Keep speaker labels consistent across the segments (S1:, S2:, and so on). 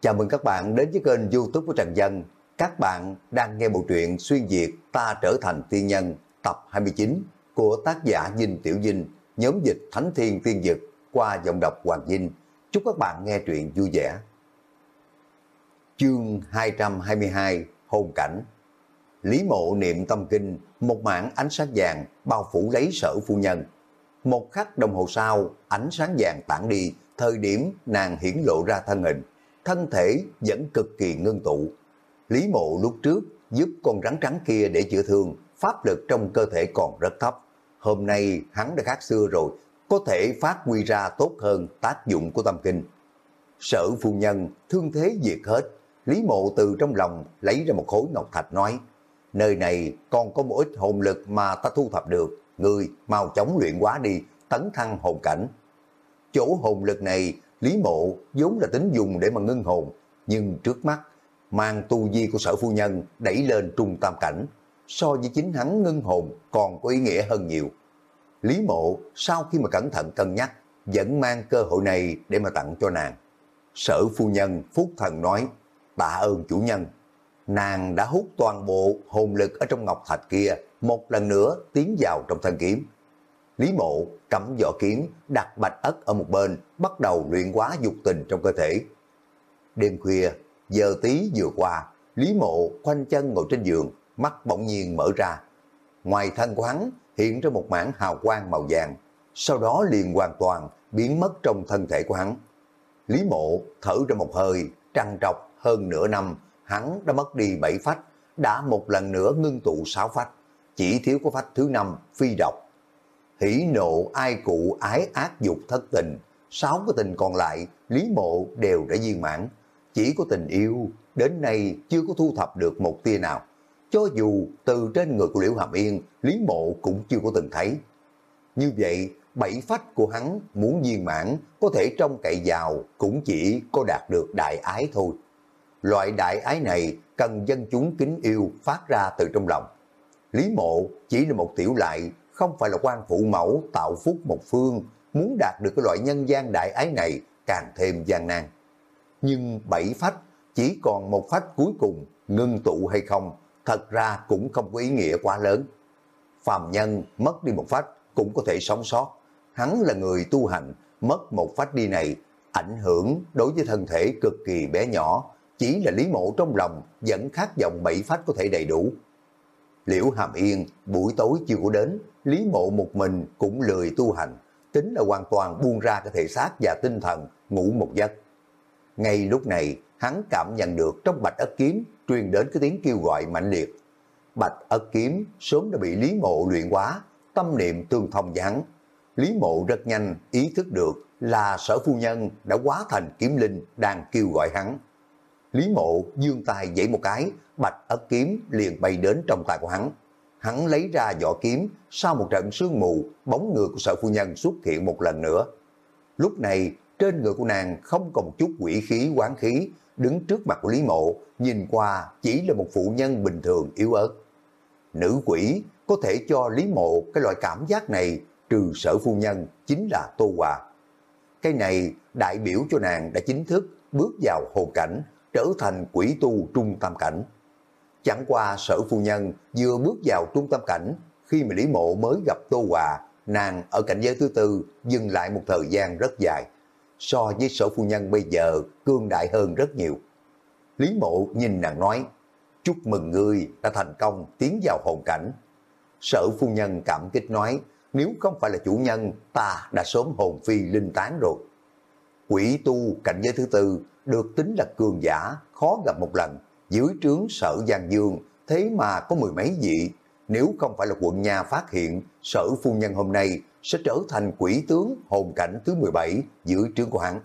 S1: Chào mừng các bạn đến với kênh youtube của Trần Dân. Các bạn đang nghe bộ truyện Xuyên Việt Ta Trở Thành Tiên Nhân tập 29 của tác giả Dinh Tiểu Dinh, nhóm dịch Thánh Thiên Tiên Dực qua giọng đọc Hoàng Dinh. Chúc các bạn nghe truyện vui vẻ. Chương 222 Hôn Cảnh Lý mộ niệm tâm kinh, một mảng ánh sáng vàng bao phủ lấy sở phu nhân. Một khắc đồng hồ sau, ánh sáng vàng tản đi, thời điểm nàng hiển lộ ra thân hình, thân thể vẫn cực kỳ ngưng tụ. Lý mộ lúc trước giúp con rắn trắng kia để chữa thương, pháp lực trong cơ thể còn rất thấp. Hôm nay hắn đã khác xưa rồi, có thể phát huy ra tốt hơn tác dụng của tâm kinh. Sở phu nhân thương thế diệt hết, Lý mộ từ trong lòng lấy ra một khối ngọc thạch nói, nơi này còn có một ít hồn lực mà ta thu thập được, người mau chóng luyện quá đi, tấn thăng hồn cảnh. Chỗ hồn lực này, Lý Mộ vốn là tính dùng để mà ngưng hồn, nhưng trước mắt, mang tu vi của sở phu nhân đẩy lên trung tam cảnh, so với chính hắn ngưng hồn còn có ý nghĩa hơn nhiều. Lý Mộ sau khi mà cẩn thận cân nhắc, vẫn mang cơ hội này để mà tặng cho nàng. Sở phu nhân Phúc Thần nói, tạ ơn chủ nhân. Nàng đã hút toàn bộ hồn lực ở trong ngọc thạch kia, một lần nữa tiến vào trong thân kiếm. Lý mộ cắm vỏ kiếm, đặt bạch ất ở một bên, bắt đầu luyện hóa dục tình trong cơ thể. Đêm khuya, giờ tí vừa qua, Lý mộ khoanh chân ngồi trên giường, mắt bỗng nhiên mở ra. Ngoài thân của hắn hiện ra một mảng hào quang màu vàng, sau đó liền hoàn toàn biến mất trong thân thể của hắn. Lý mộ thở ra một hơi, trăng trọc hơn nửa năm, hắn đã mất đi bảy phách, đã một lần nữa ngưng tụ sáu phách, chỉ thiếu có phách thứ năm phi độc hỉ nộ ai cụ ái ác dục thất tình, sáu cái tình còn lại, Lý Mộ đều đã viên mãn. Chỉ có tình yêu, đến nay chưa có thu thập được một tia nào. Cho dù từ trên người của Liễu Hàm Yên, Lý Mộ cũng chưa có từng thấy. Như vậy, bảy phách của hắn muốn viên mãn, có thể trong cậy vào cũng chỉ có đạt được đại ái thôi. Loại đại ái này cần dân chúng kính yêu phát ra từ trong lòng. Lý Mộ chỉ là một tiểu lại không phải là quan phụ mẫu tạo phúc một phương, muốn đạt được cái loại nhân gian đại ái này càng thêm gian nan. Nhưng bảy phách, chỉ còn một phách cuối cùng, ngưng tụ hay không, thật ra cũng không có ý nghĩa quá lớn. Phàm nhân mất đi một phách cũng có thể sống sót. Hắn là người tu hành, mất một phách đi này, ảnh hưởng đối với thân thể cực kỳ bé nhỏ, chỉ là lý mộ trong lòng vẫn khát vọng bảy phách có thể đầy đủ. Liễu Hàm Yên buổi tối chưa có đến, Lý Mộ một mình cũng lười tu hành, tính là hoàn toàn buông ra cái thể xác và tinh thần, ngủ một giấc. Ngay lúc này, hắn cảm nhận được trong bạch ất kiếm truyền đến cái tiếng kêu gọi mạnh liệt. Bạch ất kiếm sớm đã bị Lý Mộ luyện quá, tâm niệm tương thông với hắn. Lý Mộ rất nhanh ý thức được là sở phu nhân đã quá thành kiếm linh đang kêu gọi hắn. Lý Mộ dương tay dãy một cái, bạch ất kiếm liền bay đến trong tay của hắn. Hắn lấy ra vỏ kiếm, sau một trận sương mù, bóng người của sở phu nhân xuất hiện một lần nữa. Lúc này, trên người của nàng không còn một chút quỷ khí, quán khí, đứng trước mặt của Lý Mộ, nhìn qua chỉ là một phụ nhân bình thường yếu ớt. Nữ quỷ có thể cho Lý Mộ cái loại cảm giác này trừ sở phu nhân chính là Tô Hòa. Cái này đại biểu cho nàng đã chính thức bước vào hồ cảnh, trở thành quỷ tu trung tam cảnh. Chẳng qua sở phu nhân vừa bước vào trung tâm cảnh, khi mà Lý Mộ mới gặp Tô Hòa, nàng ở cảnh giới thứ tư dừng lại một thời gian rất dài. So với sở phu nhân bây giờ, cương đại hơn rất nhiều. Lý Mộ nhìn nàng nói, chúc mừng ngươi đã thành công tiến vào hồn cảnh. Sở phu nhân cảm kích nói, nếu không phải là chủ nhân, ta đã sớm hồn phi linh tán rồi. Quỷ tu cảnh giới thứ tư được tính là cường giả, khó gặp một lần, dưới trướng sở Giang Dương, thế mà có mười mấy vị. Nếu không phải là quận nhà phát hiện, sở phu nhân hôm nay sẽ trở thành quỷ tướng hồn cảnh thứ 17 dưới trướng của hắn.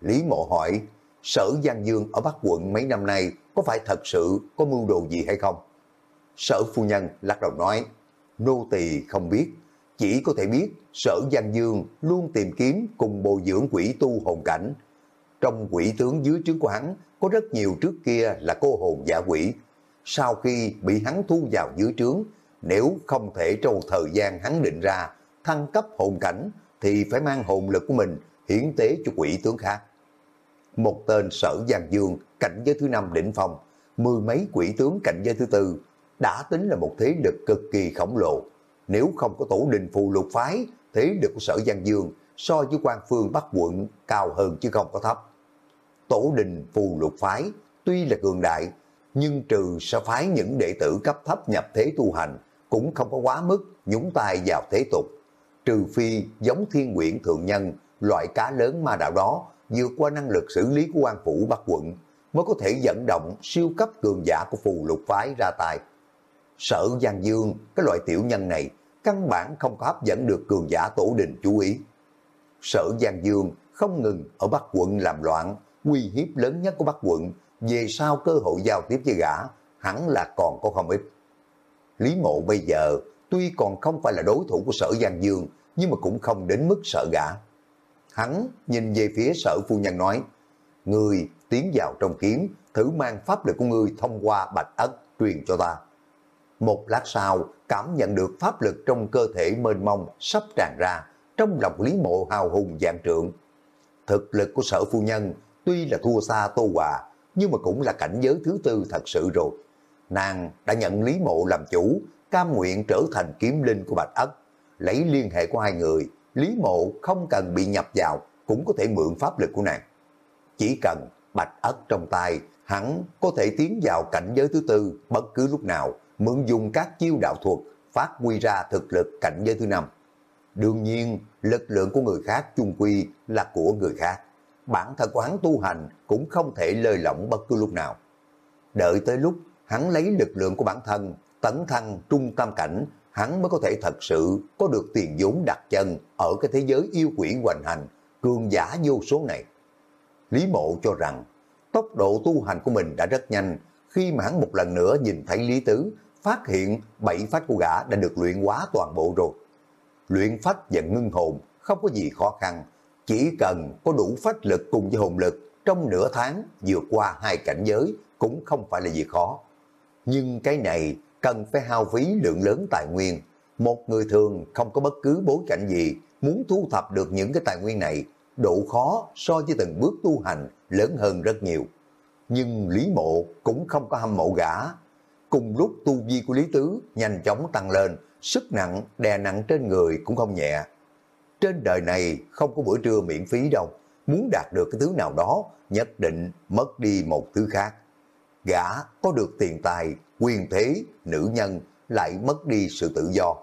S1: Lý Mộ hỏi, sở Giang Dương ở Bắc quận mấy năm nay có phải thật sự có mưu đồ gì hay không? Sở phu nhân lắc đầu nói, nô tỳ không biết, chỉ có thể biết sở Giang Dương luôn tìm kiếm cùng bồi dưỡng quỷ tu hồn cảnh, trong quỷ tướng dưới trướng của hắn có rất nhiều trước kia là cô hồn giả quỷ. Sau khi bị hắn thu vào dưới trướng, nếu không thể trong thời gian hắn định ra thăng cấp hồn cảnh thì phải mang hồn lực của mình hiển tế cho quỷ tướng khác. một tên sở Giang Dương cảnh giới thứ năm đỉnh phong, mười mấy quỷ tướng cảnh giới thứ tư, đã tính là một thế lực cực kỳ khổng lồ. Nếu không có tổ đình phù lục phái, thế lực của sở Giang Dương so với quan phương Bắc quận cao hơn chứ không có thấp. Tổ đình phù lục phái tuy là cường đại, nhưng trừ sẽ phái những đệ tử cấp thấp nhập thế tu hành, cũng không có quá mức nhúng tay vào thế tục. Trừ phi giống thiên quyển thượng nhân, loại cá lớn ma đạo đó, vượt qua năng lực xử lý của quan phủ Bắc quận, mới có thể dẫn động siêu cấp cường giả của phù lục phái ra tay. Sở Giang Dương, cái loại tiểu nhân này, căn bản không có hấp dẫn được cường giả tổ đình chú ý. Sở Giang Dương không ngừng ở Bắc quận làm loạn, uy hiếp lớn nhất của Bắc quận, về sau cơ hội giao tiếp với gã, hẳn là còn có không ít. Lý mộ bây giờ, tuy còn không phải là đối thủ của sở Giang Dương, nhưng mà cũng không đến mức sợ gã. Hắn nhìn về phía sở phu nhân nói, Người tiến vào trong kiếm, thử mang pháp lực của ngươi thông qua bạch ất truyền cho ta. Một lát sau, cảm nhận được pháp lực trong cơ thể mênh mông sắp tràn ra, trong lòng Lý Mộ hào hùng dạng trượng. Thực lực của sở phu nhân tuy là thua xa Tô Hòa, nhưng mà cũng là cảnh giới thứ tư thật sự rồi. Nàng đã nhận Lý Mộ làm chủ, cam nguyện trở thành kiếm linh của Bạch Ất. Lấy liên hệ của hai người, Lý Mộ không cần bị nhập vào, cũng có thể mượn pháp lực của nàng. Chỉ cần Bạch Ất trong tay, hắn có thể tiến vào cảnh giới thứ tư bất cứ lúc nào, mượn dùng các chiêu đạo thuật, phát huy ra thực lực cảnh giới thứ năm. Đương nhiên, lực lượng của người khác chung quy là của người khác. Bản thân của hắn tu hành cũng không thể lơi lỏng bất cứ lúc nào. Đợi tới lúc hắn lấy lực lượng của bản thân, tấn thăng trung tâm cảnh, hắn mới có thể thật sự có được tiền vốn đặt chân ở cái thế giới yêu quỷ hoành hành, cường giả vô số này. Lý mộ cho rằng tốc độ tu hành của mình đã rất nhanh khi mà hắn một lần nữa nhìn thấy Lý Tứ phát hiện bảy phách của gã đã được luyện hóa toàn bộ rồi. Luyện phách và ngưng hồn không có gì khó khăn, chỉ cần có đủ phách lực cùng với hồn lực trong nửa tháng vượt qua hai cảnh giới cũng không phải là gì khó. Nhưng cái này cần phải hao phí lượng lớn tài nguyên. Một người thường không có bất cứ bối cảnh gì muốn thu thập được những cái tài nguyên này, độ khó so với từng bước tu hành lớn hơn rất nhiều. Nhưng Lý Mộ cũng không có hâm mộ gã. Cùng lúc tu vi của Lý Tứ nhanh chóng tăng lên, sức nặng đè nặng trên người cũng không nhẹ. Trên đời này không có bữa trưa miễn phí đâu. Muốn đạt được cái thứ nào đó, nhất định mất đi một thứ khác. Gã có được tiền tài, quyền thế, nữ nhân, lại mất đi sự tự do.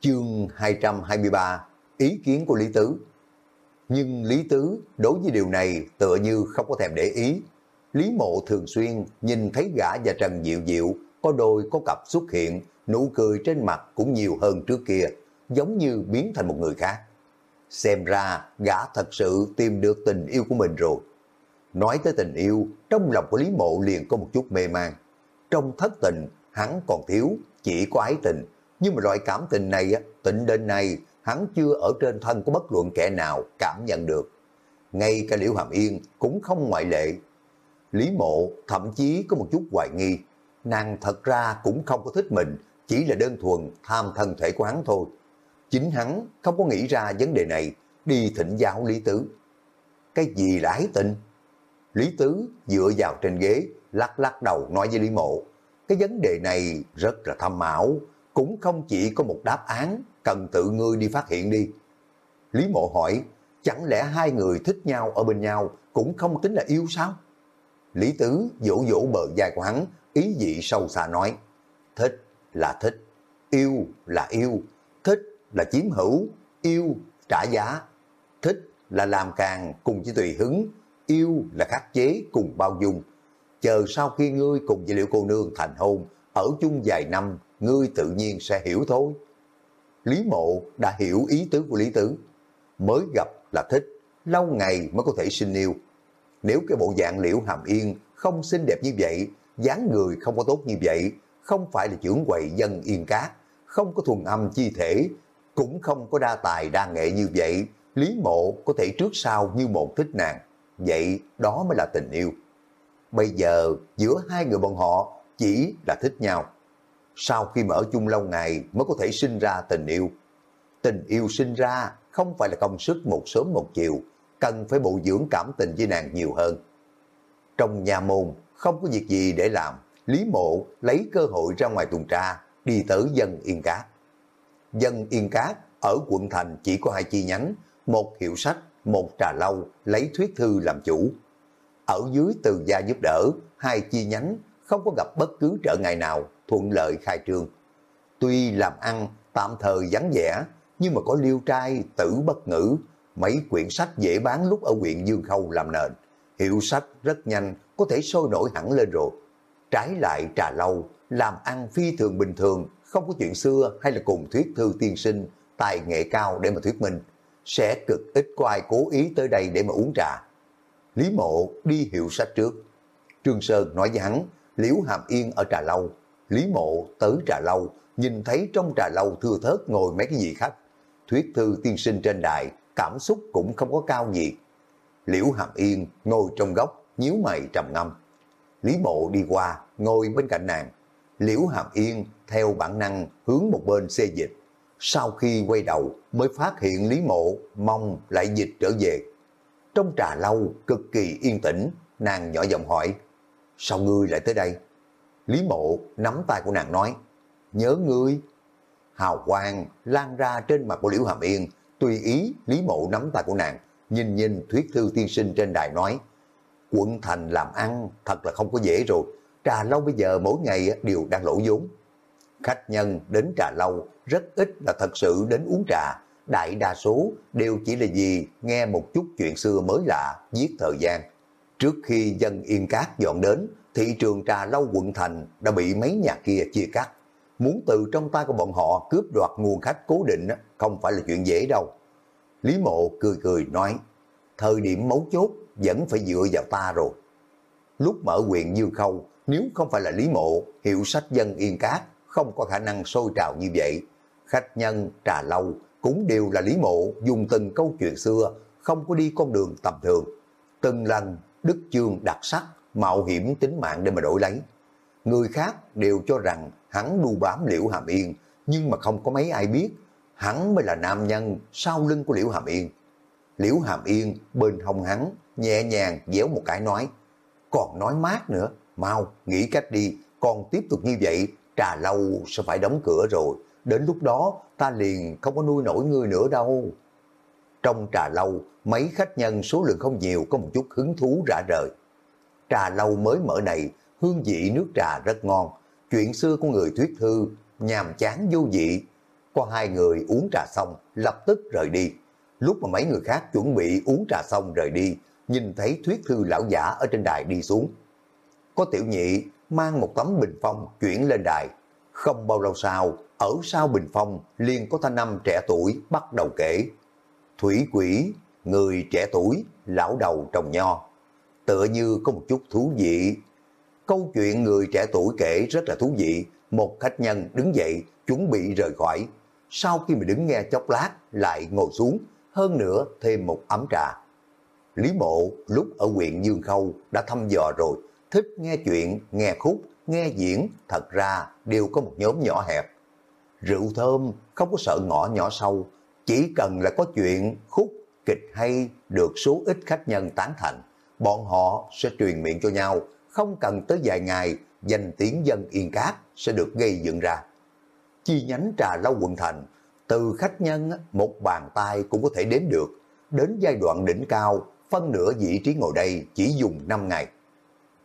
S1: Chương 223 Ý kiến của Lý Tứ Nhưng Lý Tứ đối với điều này tựa như không có thèm để ý. Lý Mộ thường xuyên nhìn thấy gã và Trần Diệu Diệu có đôi có cặp xuất hiện, nụ cười trên mặt cũng nhiều hơn trước kia, giống như biến thành một người khác. Xem ra gã thật sự tìm được tình yêu của mình rồi. Nói tới tình yêu, trong lòng của Lý Mộ liền có một chút mê man. Trong thất tình, hắn còn thiếu, chỉ có ái tình. Nhưng mà loại cảm tình này, tịnh đến nay, hắn chưa ở trên thân của bất luận kẻ nào cảm nhận được. Ngay cả Liễu Hàm Yên cũng không ngoại lệ. Lý Mộ thậm chí có một chút hoài nghi. Nàng thật ra cũng không có thích mình, chỉ là đơn thuần tham thân thể của hắn thôi. Chính hắn không có nghĩ ra vấn đề này, đi thỉnh giáo Lý Tứ. Cái gì là ái tình? Lý Tứ dựa vào trên ghế, lắc lắc đầu nói với Lý Mộ. Cái vấn đề này rất là thâm ảo, cũng không chỉ có một đáp án, cần tự ngươi đi phát hiện đi. Lý Mộ hỏi, chẳng lẽ hai người thích nhau ở bên nhau cũng không tính là yêu sao? Lý Tứ vỗ vỗ bờ vai của hắn, ý vị sâu xa nói, thích là thích, yêu là yêu, thích là chiếm hữu, yêu trả giá, thích là làm càng cùng với tùy hứng, yêu là khắc chế cùng bao dung. Chờ sau khi ngươi cùng với liệu cô nương thành hôn, ở chung vài năm, ngươi tự nhiên sẽ hiểu thôi. Lý mộ đã hiểu ý tứ của Lý Tứ. Mới gặp là thích, lâu ngày mới có thể sinh yêu. Nếu cái bộ dạng liễu hàm yên không xinh đẹp như vậy, dáng người không có tốt như vậy, không phải là trưởng quầy dân yên cát, không có thuần âm chi thể, cũng không có đa tài đa nghệ như vậy, Lý Mộ có thể trước sau như một thích nàng. Vậy đó mới là tình yêu. Bây giờ giữa hai người bọn họ chỉ là thích nhau. Sau khi mở chung lâu ngày mới có thể sinh ra tình yêu. Tình yêu sinh ra không phải là công sức một sớm một chiều. cần phải bồi dưỡng cảm tình với nàng nhiều hơn. Trong nhà môn, không có việc gì để làm, Lý Mộ lấy cơ hội ra ngoài tuần tra, đi tới dân Yên Cát. Dân Yên Cát ở quận thành chỉ có hai chi nhánh, một hiệu sách, một trà lâu, lấy thuyết thư làm chủ. Ở dưới từ gia giúp đỡ, hai chi nhánh không có gặp bất cứ trở ngại nào, thuận lợi khai trương. Tuy làm ăn tạm thời vắng vẻ, nhưng mà có liêu trai, tử bất ngữ, mấy quyển sách dễ bán lúc ở huyện Dương Khâu làm nền. Hiệu sách rất nhanh, có thể sôi nổi hẳn lên rồi. Trái lại trà lâu, làm ăn phi thường bình thường, không có chuyện xưa hay là cùng thuyết thư tiên sinh, tài nghệ cao để mà thuyết minh. Sẽ cực ít có ai cố ý tới đây để mà uống trà. Lý mộ đi hiệu sách trước. Trương Sơn nói với hắn, Liễu Hàm Yên ở trà lâu. Lý mộ tới trà lâu, nhìn thấy trong trà lâu thưa thớt ngồi mấy cái gì khách. Thuyết thư tiên sinh trên đài, cảm xúc cũng không có cao gì. Liễu Hàm Yên ngồi trong góc, nhíu mày trầm ngâm. Lý mộ đi qua, ngồi bên cạnh nàng. Liễu Hàm Yên theo bản năng hướng một bên xê dịch. Sau khi quay đầu mới phát hiện Lý Mộ mong lại dịch trở về. Trong trà lâu cực kỳ yên tĩnh, nàng nhỏ giọng hỏi, sao ngươi lại tới đây? Lý Mộ nắm tay của nàng nói, nhớ ngươi. Hào quang lan ra trên mặt của Liễu Hàm Yên, tùy ý Lý Mộ nắm tay của nàng, nhìn nhìn thuyết thư tiên sinh trên đài nói, quận thành làm ăn thật là không có dễ rồi, trà lâu bây giờ mỗi ngày đều đang lỗ vốn. Khách nhân đến trà lâu rất ít là thật sự đến uống trà, đại đa số đều chỉ là gì nghe một chút chuyện xưa mới lạ, giết thời gian. Trước khi dân Yên Cát dọn đến, thị trường trà lâu quận thành đã bị mấy nhà kia chia cắt. Muốn từ trong tay của bọn họ cướp đoạt nguồn khách cố định không phải là chuyện dễ đâu. Lý Mộ cười cười nói, thời điểm mấu chốt vẫn phải dựa vào ta rồi. Lúc mở quyền như khâu, nếu không phải là Lý Mộ, hiệu sách dân Yên Cát không có khả năng sôi trào như vậy. Khách nhân, trà lâu cũng đều là Lý Mộ dùng từng câu chuyện xưa, không có đi con đường tầm thường. Từng lần đức chương đặc sắc, mạo hiểm tính mạng để mà đổi lấy. Người khác đều cho rằng hắn đu bám Liễu Hàm Yên, nhưng mà không có mấy ai biết, hắn mới là nam nhân sau lưng của Liễu Hàm Yên. Liễu Hàm Yên bên hông hắn, nhẹ nhàng déo một cái nói, còn nói mát nữa, mau, nghĩ cách đi, còn tiếp tục như vậy, trà lâu sẽ phải đóng cửa rồi, đến lúc đó ta liền không có nuôi nổi ngươi nữa đâu. Trong trà lâu, mấy khách nhân số lượng không nhiều có một chút hứng thú rã rời. Trà lâu mới mở này, hương vị nước trà rất ngon. Chuyện xưa của người thuyết thư, nhàm chán vô vị. Có hai người uống trà xong, lập tức rời đi. Lúc mà mấy người khác chuẩn bị uống trà xong rời đi, nhìn thấy thuyết thư lão giả ở trên đài đi xuống. Có tiểu nhị mang một tấm bình phong chuyển lên đài. Không bao lâu sau, ở sau bình phong liền có thanh năm trẻ tuổi bắt đầu kể. Thủy quỷ, người trẻ tuổi, lão đầu trồng nho. Tựa như có một chút thú vị. Câu chuyện người trẻ tuổi kể rất là thú vị. Một khách nhân đứng dậy, chuẩn bị rời khỏi. Sau khi mà đứng nghe chốc lát, lại ngồi xuống, hơn nữa thêm một ấm trà. Lý Mộ lúc ở huyện Dương Khâu đã thăm dò rồi, thích nghe chuyện, nghe khúc, nghe diễn, thật ra đều có một nhóm nhỏ hẹp. Rượu thơm không có sợ ngõ nhỏ sâu, chỉ cần là có chuyện, khúc, kịch hay được số ít khách nhân tán thành, bọn họ sẽ truyền miệng cho nhau, không cần tới vài ngày, danh tiếng dân yên cát sẽ được gây dựng ra. Chi nhánh trà lâu quận thành, từ khách nhân một bàn tay cũng có thể đếm được, đến giai đoạn đỉnh cao, phân nửa vị trí ngồi đây chỉ dùng 5 ngày.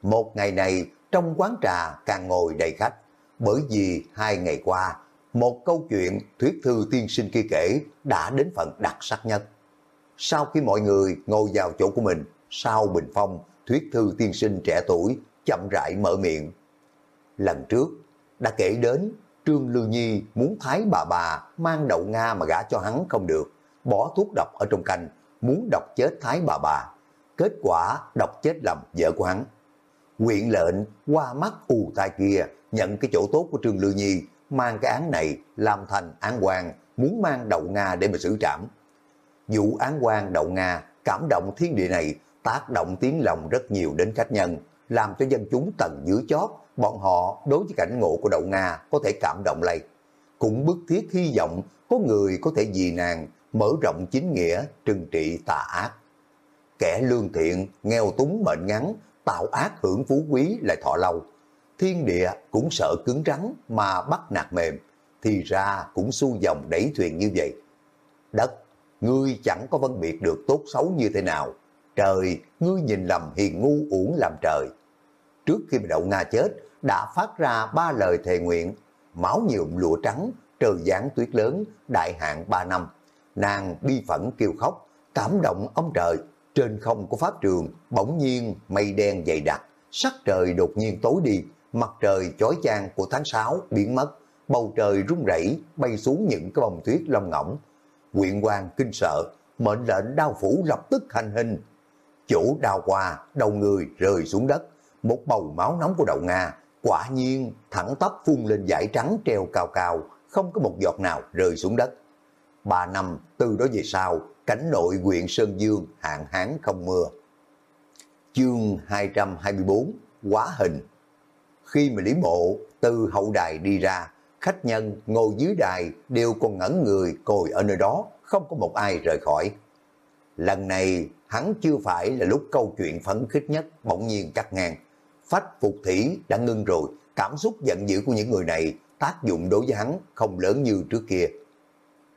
S1: Một ngày này, trong quán trà càng ngồi đầy khách, bởi vì hai ngày qua, một câu chuyện thuyết thư tiên sinh kia kể đã đến phần đặc sắc nhất. Sau khi mọi người ngồi vào chỗ của mình, sau bình phong, thuyết thư tiên sinh trẻ tuổi chậm rãi mở miệng. Lần trước, đã kể đến Trương Lưu Nhi muốn thái bà bà mang đậu Nga mà gả cho hắn không được, bỏ thuốc độc ở trong canh, muốn độc chết thái bà bà. Kết quả độc chết lầm vợ của hắn. Quyện lệnh qua mắt ù tai kia nhận cái chỗ tốt của Trương Lưu Nhi, mang cái án này làm thành án quan, muốn mang đậu Nga để mà xử trảm. Vụ án quan đậu Nga cảm động thiên địa này tác động tiếng lòng rất nhiều đến khách nhân, làm cho dân chúng tầng dưới chót, bọn họ đối với cảnh ngộ của đậu Nga có thể cảm động lây. Cũng bức thiết hy vọng có người có thể vì nàng mở rộng chính nghĩa, trừng trị tà ác. kẻ lương thiện, nghèo túng mệnh ngắn, tạo ác hưởng phú quý lại thọ lâu. Thiên địa cũng sợ cứng rắn mà bắt nạt mềm, thì ra cũng xu dòng đẩy thuyền như vậy. Đất, ngươi chẳng có phân biệt được tốt xấu như thế nào. Trời, ngươi nhìn lầm hiền ngu uổng làm trời. Trước khi mà đậu Nga chết, đã phát ra ba lời thề nguyện, máu nhuộm lụa trắng, trời giáng tuyết lớn, đại hạn ba năm. Nàng bi phẫn kêu khóc, cảm động ông trời, trên không của pháp trường, bỗng nhiên mây đen dày đặc, sắc trời đột nhiên tối đi, mặt trời chói chang của tháng 6 biến mất, bầu trời rung rẩy bay xuống những cái bông tuyết lông ngỗng. Quyện quan kinh sợ, mệnh lệnh đao phủ lập tức hành hình. Chỗ đào qua, đầu người rơi xuống đất, một bầu máu nóng của đậu Nga, quả nhiên thẳng tắp phun lên dải trắng treo cao cao, không có một giọt nào rơi xuống đất. Ba năm từ đó về sau, cảnh nội huyện Sơn Dương hạn hán không mưa. Chương 224 Quá hình Khi mà Lý Mộ từ hậu đài đi ra, khách nhân ngồi dưới đài đều còn ngẩn người ngồi ở nơi đó, không có một ai rời khỏi. Lần này hắn chưa phải là lúc câu chuyện phấn khích nhất bỗng nhiên cắt ngang. Phách phục thủy đã ngưng rồi, cảm xúc giận dữ của những người này tác dụng đối với hắn không lớn như trước kia.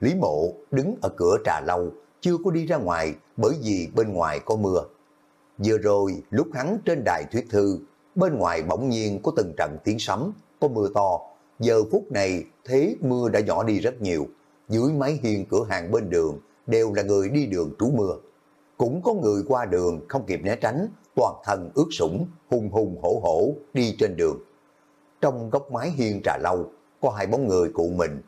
S1: Lý mộ đứng ở cửa trà lâu, chưa có đi ra ngoài bởi vì bên ngoài có mưa. Vừa rồi lúc hắn trên đài thuyết thư, bên ngoài bỗng nhiên có từng trận tiếng sấm, có mưa to. Giờ phút này thế mưa đã nhỏ đi rất nhiều. Dưới mái hiên cửa hàng bên đường đều là người đi đường trú mưa. Cũng có người qua đường không kịp né tránh, toàn thân ướt sũng, hùng hùng hổ hổ đi trên đường. Trong góc mái hiên trà lâu, có hai bóng người cụ mình.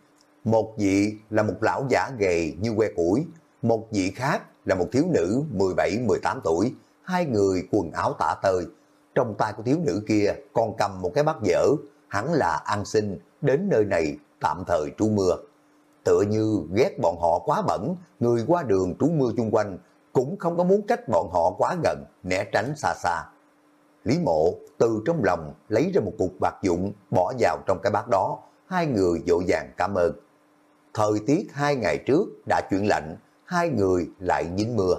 S1: Một vị là một lão giả gầy như que củi, một vị khác là một thiếu nữ 17-18 tuổi, hai người quần áo tả tơi. Trong tay của thiếu nữ kia còn cầm một cái bát dở, hắn là an sinh, đến nơi này tạm thời trú mưa. Tựa như ghét bọn họ quá bẩn, người qua đường trú mưa chung quanh, cũng không có muốn cách bọn họ quá gần, né tránh xa xa. Lý mộ từ trong lòng lấy ra một cục bạc dụng bỏ vào trong cái bát đó, hai người dội dàng cảm ơn. Thời tiết hai ngày trước đã chuyển lạnh, hai người lại dính mưa.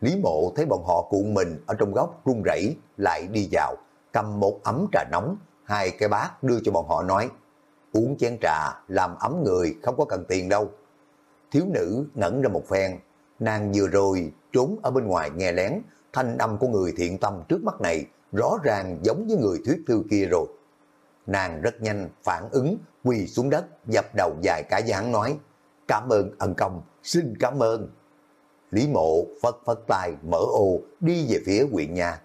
S1: Lý mộ thấy bọn họ cuộn mình ở trong góc run rẩy lại đi vào, cầm một ấm trà nóng, hai cái bát đưa cho bọn họ nói, uống chén trà làm ấm người không có cần tiền đâu. Thiếu nữ ngẩn ra một phen, nàng vừa rồi trốn ở bên ngoài nghe lén, thanh âm của người thiện tâm trước mắt này rõ ràng giống với người thuyết thư kia rồi. Nàng rất nhanh phản ứng, quỳ xuống đất, dập đầu dài cả dáng nói, cảm ơn ân công, xin cảm ơn. Lý mộ phất phất tay mở ô đi về phía huyện nhà.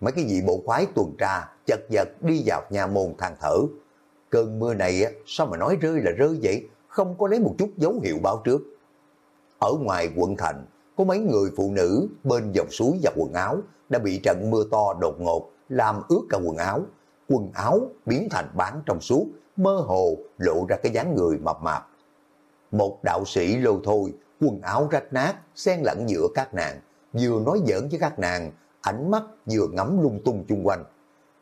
S1: Mấy cái vị bộ khoái tuần tra chật vật đi vào nhà môn than thở. Cơn mưa này sao mà nói rơi là rơi vậy, không có lấy một chút dấu hiệu báo trước. Ở ngoài quận thành, có mấy người phụ nữ bên dòng suối và quần áo đã bị trận mưa to đột ngột làm ướt cả quần áo. Quần áo biến thành bán trong suốt, mơ hồ lộ ra cái dáng người mập mạp. Một đạo sĩ lô thôi, quần áo rách nát, xen lẫn giữa các nàng, vừa nói giỡn với các nàng, ánh mắt vừa ngắm lung tung chung quanh.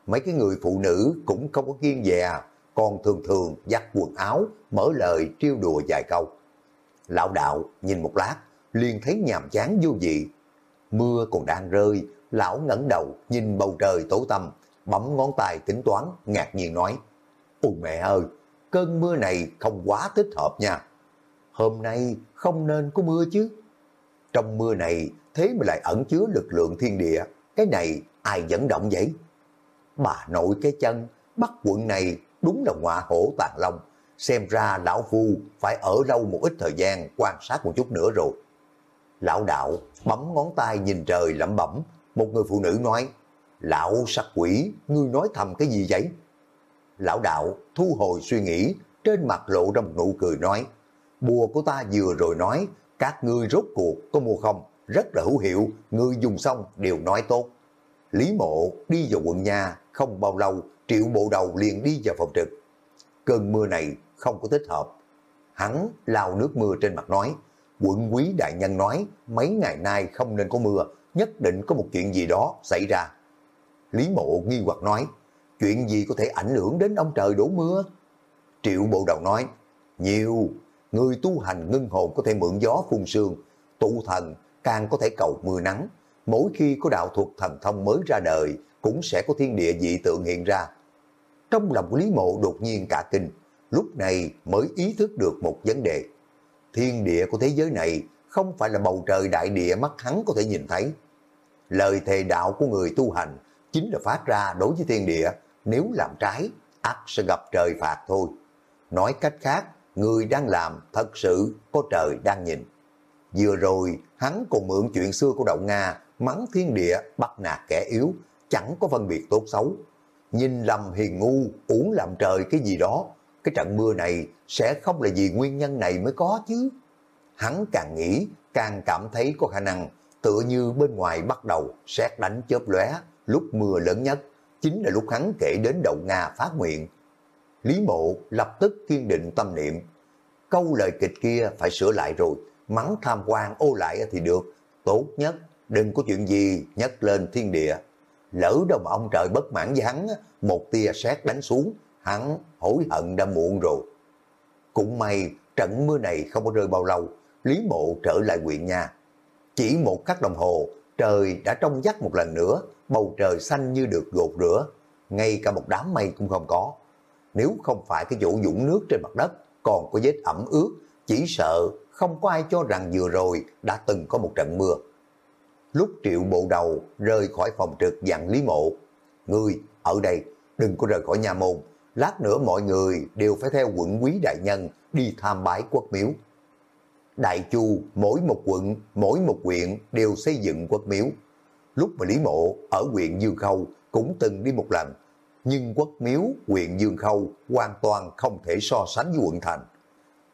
S1: Mấy cái người phụ nữ cũng không có kiên dè, à, còn thường thường dắt quần áo, mở lời trêu đùa vài câu. Lão đạo nhìn một lát, liền thấy nhàm chán vô vị. Mưa còn đang rơi, lão ngẩng đầu nhìn bầu trời tối tăm, bấm ngón tay tính toán, ngạc nhiên nói, Ôi mẹ ơi, cơn mưa này không quá thích hợp nha. Hôm nay không nên có mưa chứ. Trong mưa này, thế mà lại ẩn chứa lực lượng thiên địa, cái này ai dẫn động vậy? Bà nội cái chân, bắt quận này đúng là ngọa hổ tàn long. Xem ra lão phu phải ở lâu một ít thời gian quan sát một chút nữa rồi. Lão đạo bấm ngón tay nhìn trời lẩm bẩm, một người phụ nữ nói, Lão sắc quỷ, ngươi nói thầm cái gì vậy? Lão đạo thu hồi suy nghĩ, trên mặt lộ ra một nụ cười nói, bùa của ta vừa rồi nói, các ngươi rốt cuộc có mua không? Rất là hữu hiệu, ngươi dùng xong đều nói tốt. Lý mộ đi vào quận nhà, không bao lâu, triệu bộ đầu liền đi vào phòng trực. Cơn mưa này không có thích hợp. Hắn lao nước mưa trên mặt nói, quận quý đại nhân nói mấy ngày nay không nên có mưa, nhất định có một chuyện gì đó xảy ra. Lý mộ nghi hoặc nói, chuyện gì có thể ảnh hưởng đến ông trời đổ mưa? Triệu bộ đầu nói, nhiều, người tu hành ngưng hồn có thể mượn gió phun sương, tụ thần càng có thể cầu mưa nắng, mỗi khi có đạo thuật thần thông mới ra đời, cũng sẽ có thiên địa dị tượng hiện ra. Trong lòng của Lý Mộ đột nhiên cả kinh, lúc này mới ý thức được một vấn đề. Thiên địa của thế giới này không phải là bầu trời đại địa mắt hắn có thể nhìn thấy. Lời thề đạo của người tu hành chính là phát ra đối với thiên địa, nếu làm trái, ắt sẽ gặp trời phạt thôi. Nói cách khác, người đang làm thật sự có trời đang nhìn. Vừa rồi, hắn còn mượn chuyện xưa của Đậu Nga, mắng thiên địa, bắt nạt kẻ yếu, chẳng có phân biệt tốt xấu. Nhìn lầm hiền ngu, uống làm trời cái gì đó, cái trận mưa này sẽ không là vì nguyên nhân này mới có chứ. Hắn càng nghĩ, càng cảm thấy có khả năng, tựa như bên ngoài bắt đầu xét đánh chớp lóe lúc mưa lớn nhất, chính là lúc hắn kể đến đậu Nga phát nguyện. Lý mộ lập tức kiên định tâm niệm, câu lời kịch kia phải sửa lại rồi, mắng tham quan ô lại thì được, tốt nhất đừng có chuyện gì nhắc lên thiên địa. Lỡ đâu mà ông trời bất mãn với hắn, một tia sét đánh xuống, hắn hối hận đã muộn rồi. Cũng may trận mưa này không có rơi bao lâu, Lý Mộ trở lại huyện nhà. Chỉ một khắc đồng hồ, trời đã trong vắt một lần nữa, bầu trời xanh như được gột rửa, ngay cả một đám mây cũng không có. Nếu không phải cái chỗ dũng nước trên mặt đất, còn có vết ẩm ướt, chỉ sợ không có ai cho rằng vừa rồi đã từng có một trận mưa. Lúc triệu bộ đầu rời khỏi phòng trực dặn Lý Mộ, Ngươi ở đây đừng có rời khỏi nhà môn, lát nữa mọi người đều phải theo quận quý đại nhân đi tham bái quốc miếu. Đại Chu, mỗi một quận, mỗi một huyện đều xây dựng quốc miếu. Lúc mà Lý Mộ ở huyện Dương Khâu cũng từng đi một lần, nhưng quốc miếu huyện Dương Khâu hoàn toàn không thể so sánh với quận thành.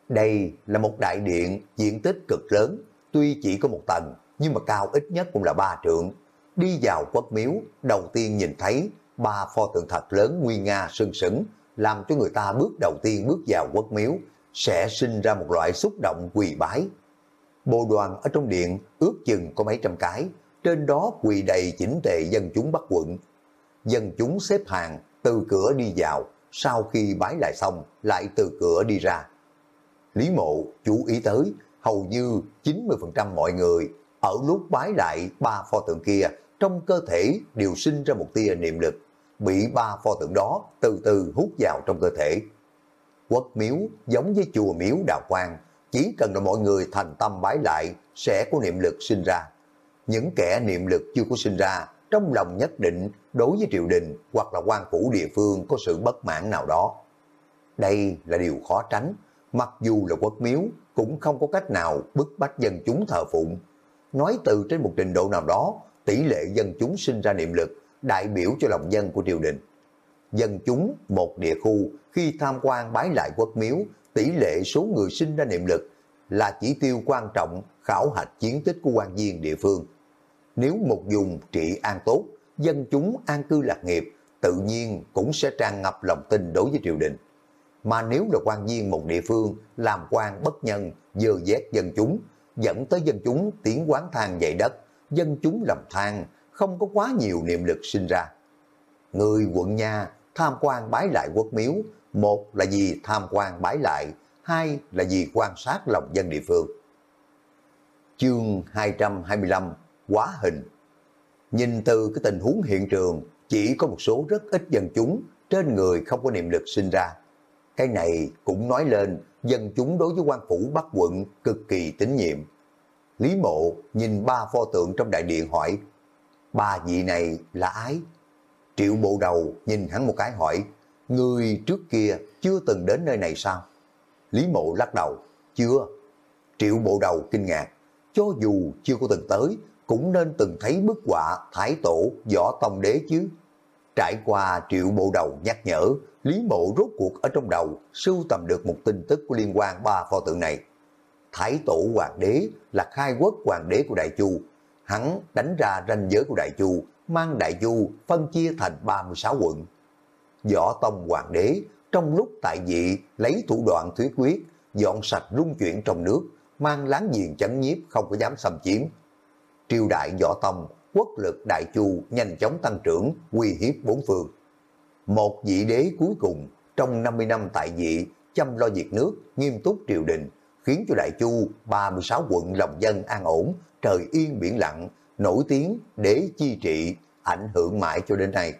S1: Đây là một đại điện diện tích cực lớn, tuy chỉ có một tầng, nhưng mà cao ít nhất cũng là ba trượng. Đi vào quốc miếu, đầu tiên nhìn thấy ba pho tượng thật lớn nguy nga sừng sững, làm cho người ta bước đầu tiên bước vào quốc miếu, sẽ sinh ra một loại xúc động quỳ bái. Bồ đoàn ở trong điện ước chừng có mấy trăm cái, trên đó quỳ đầy chỉnh tề dân chúng Bắc quận. Dân chúng xếp hàng từ cửa đi vào, sau khi bái lại xong lại từ cửa đi ra. Lý mộ chú ý tới, hầu như 90% mọi người ở lúc bái lại ba pho tượng kia trong cơ thể đều sinh ra một tia niệm lực, bị ba pho tượng đó từ từ hút vào trong cơ thể. Quốc miếu giống với chùa miếu đào quang, chỉ cần là mọi người thành tâm bái lại sẽ có niệm lực sinh ra. Những kẻ niệm lực chưa có sinh ra, trong lòng nhất định đối với triều đình hoặc là quan phủ địa phương có sự bất mãn nào đó. Đây là điều khó tránh, mặc dù là quốc miếu cũng không có cách nào bức bách dân chúng thờ phụng. Nói từ trên một trình độ nào đó, tỷ lệ dân chúng sinh ra niệm lực đại biểu cho lòng dân của triều đình. Dân chúng một địa khu khi tham quan bái lại quốc miếu, tỷ lệ số người sinh ra niệm lực là chỉ tiêu quan trọng khảo hạch chiến tích của quan viên địa phương. Nếu một dùng trị an tốt, dân chúng an cư lạc nghiệp, tự nhiên cũng sẽ tràn ngập lòng tin đối với triều đình. Mà nếu là quan viên một địa phương làm quan bất nhân, dơ dét dân chúng, dẫn tới dân chúng tiến quán thang dậy đất, dân chúng lầm than, không có quá nhiều niệm lực sinh ra. Người quận nha tham quan bái lại quốc miếu, một là vì tham quan bái lại, hai là vì quan sát lòng dân địa phương. Chương 225 Quá hình Nhìn từ cái tình huống hiện trường, chỉ có một số rất ít dân chúng trên người không có niệm lực sinh ra. Cái này cũng nói lên dân chúng đối với quan phủ Bắc quận cực kỳ tín nhiệm. Lý mộ nhìn ba pho tượng trong đại điện hỏi, ba vị này là ai? Triệu bộ đầu nhìn hắn một cái hỏi, người trước kia chưa từng đến nơi này sao? Lý mộ lắc đầu, chưa. Triệu bộ đầu kinh ngạc, cho dù chưa có từng tới, cũng nên từng thấy bức họa Thái Tổ Võ Tông Đế chứ. Trải qua triệu bộ đầu nhắc nhở, Lý Mộ rốt cuộc ở trong đầu sưu tầm được một tin tức của liên quan ba pho tượng này. Thái Tổ Hoàng đế là khai quốc hoàng đế của Đại Chu. Hắn đánh ra ranh giới của Đại Chu, mang Đại Chu phân chia thành 36 quận. Võ Tông Hoàng đế trong lúc tại vị lấy thủ đoạn thuyết quyết, dọn sạch rung chuyển trong nước, mang láng giềng chấn nhiếp không có dám xâm chiếm. Triều đại Võ Tông, quốc lực Đại Chu nhanh chóng tăng trưởng, uy hiếp bốn phương. Một vị đế cuối cùng trong 50 năm tại vị chăm lo việc nước, nghiêm túc triều đình, khiến cho Đại Chu 36 quận lòng dân an ổn, trời yên biển lặng, nổi tiếng đế chi trị, ảnh hưởng mãi cho đến nay.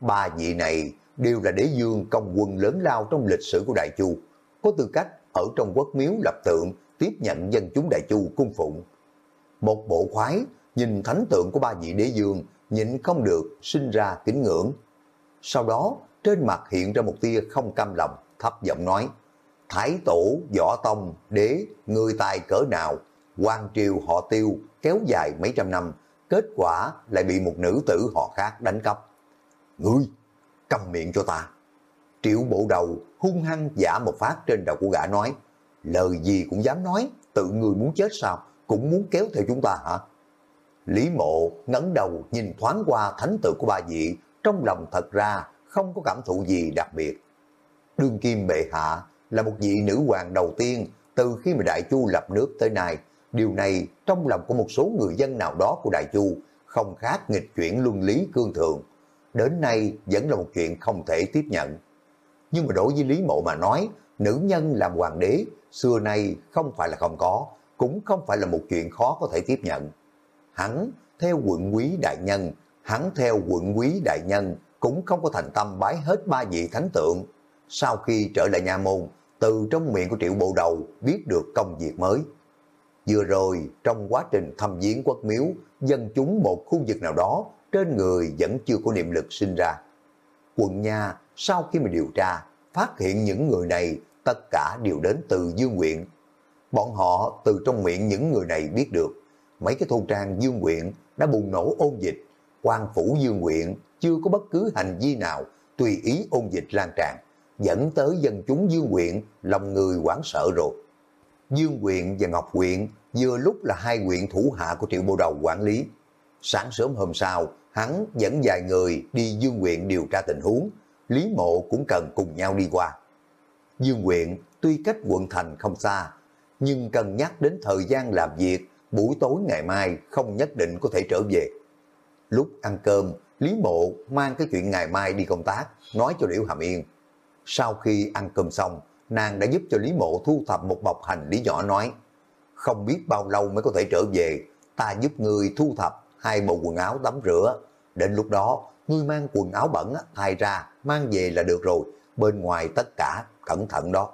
S1: Ba vị này đều là đế dương công quân lớn lao trong lịch sử của Đại Chu, có tư cách ở trong quốc miếu lập tượng tiếp nhận dân chúng Đại Chu cung phụng. Một bộ khoái nhìn thánh tượng của ba vị đế dương nhịn không được sinh ra kính ngưỡng. Sau đó trên mặt hiện ra một tia không cam lòng, thấp giọng nói, Thái tổ, võ tông, đế, người tài cỡ nào, quan triều họ tiêu, kéo dài mấy trăm năm, kết quả lại bị một nữ tử họ khác đánh cắp. Ngươi, cầm miệng cho ta. Triệu bộ đầu hung hăng giả một phát trên đầu của gã nói, lời gì cũng dám nói, tự người muốn chết sao, cũng muốn kéo theo chúng ta hả? Lý mộ ngẩng đầu nhìn thoáng qua thánh tự của ba vị, trong lòng thật ra không có cảm thụ gì đặc biệt. Đương kim bệ hạ là một vị nữ hoàng đầu tiên từ khi mà Đại Chu lập nước tới nay. Điều này trong lòng của một số người dân nào đó của Đại Chu không khác nghịch chuyển luân lý cương thường. Đến nay vẫn là một chuyện không thể tiếp nhận. Nhưng mà đối với Lý Mộ mà nói, nữ nhân làm hoàng đế xưa nay không phải là không có, cũng không phải là một chuyện khó có thể tiếp nhận. Hắn theo quận quý đại nhân, hắn theo quận quý đại nhân cũng không có thành tâm bái hết ba vị thánh tượng. Sau khi trở lại nhà môn, từ trong miệng của triệu bộ đầu biết được công việc mới. Vừa rồi, trong quá trình thăm viếng quốc miếu, dân chúng một khu vực nào đó, trên người vẫn chưa có niệm lực sinh ra. Quận Nha, sau khi mà điều tra, phát hiện những người này tất cả đều đến từ Dương nguyện Bọn họ từ trong miệng những người này biết được, mấy cái thôn trang Dương Quyện đã bùng nổ ôn dịch, quan phủ Dương Quyện chưa có bất cứ hành vi nào tùy ý ôn dịch lan tràn, dẫn tới dân chúng Dương Quyện lòng người hoảng sợ rồi. Dương Quyện và Ngọc Quyện vừa lúc là hai quyện thủ hạ của triệu bộ đầu quản lý. Sáng sớm hôm sau, hắn dẫn vài người đi Dương Quyện điều tra tình huống, Lý Mộ cũng cần cùng nhau đi qua. Dương Quyện tuy cách quận thành không xa, nhưng cần nhắc đến thời gian làm việc, buổi tối ngày mai không nhất định có thể trở về. Lúc ăn cơm, Lý Mộ mang cái chuyện ngày mai đi công tác, nói cho Liễu Hàm Yên. Sau khi ăn cơm xong, nàng đã giúp cho Lý Mộ thu thập một bọc hành lý nhỏ nói, không biết bao lâu mới có thể trở về, ta giúp người thu thập hai bộ quần áo tắm rửa. Đến lúc đó, ngươi mang quần áo bẩn thay ra, mang về là được rồi, bên ngoài tất cả, cẩn thận đó.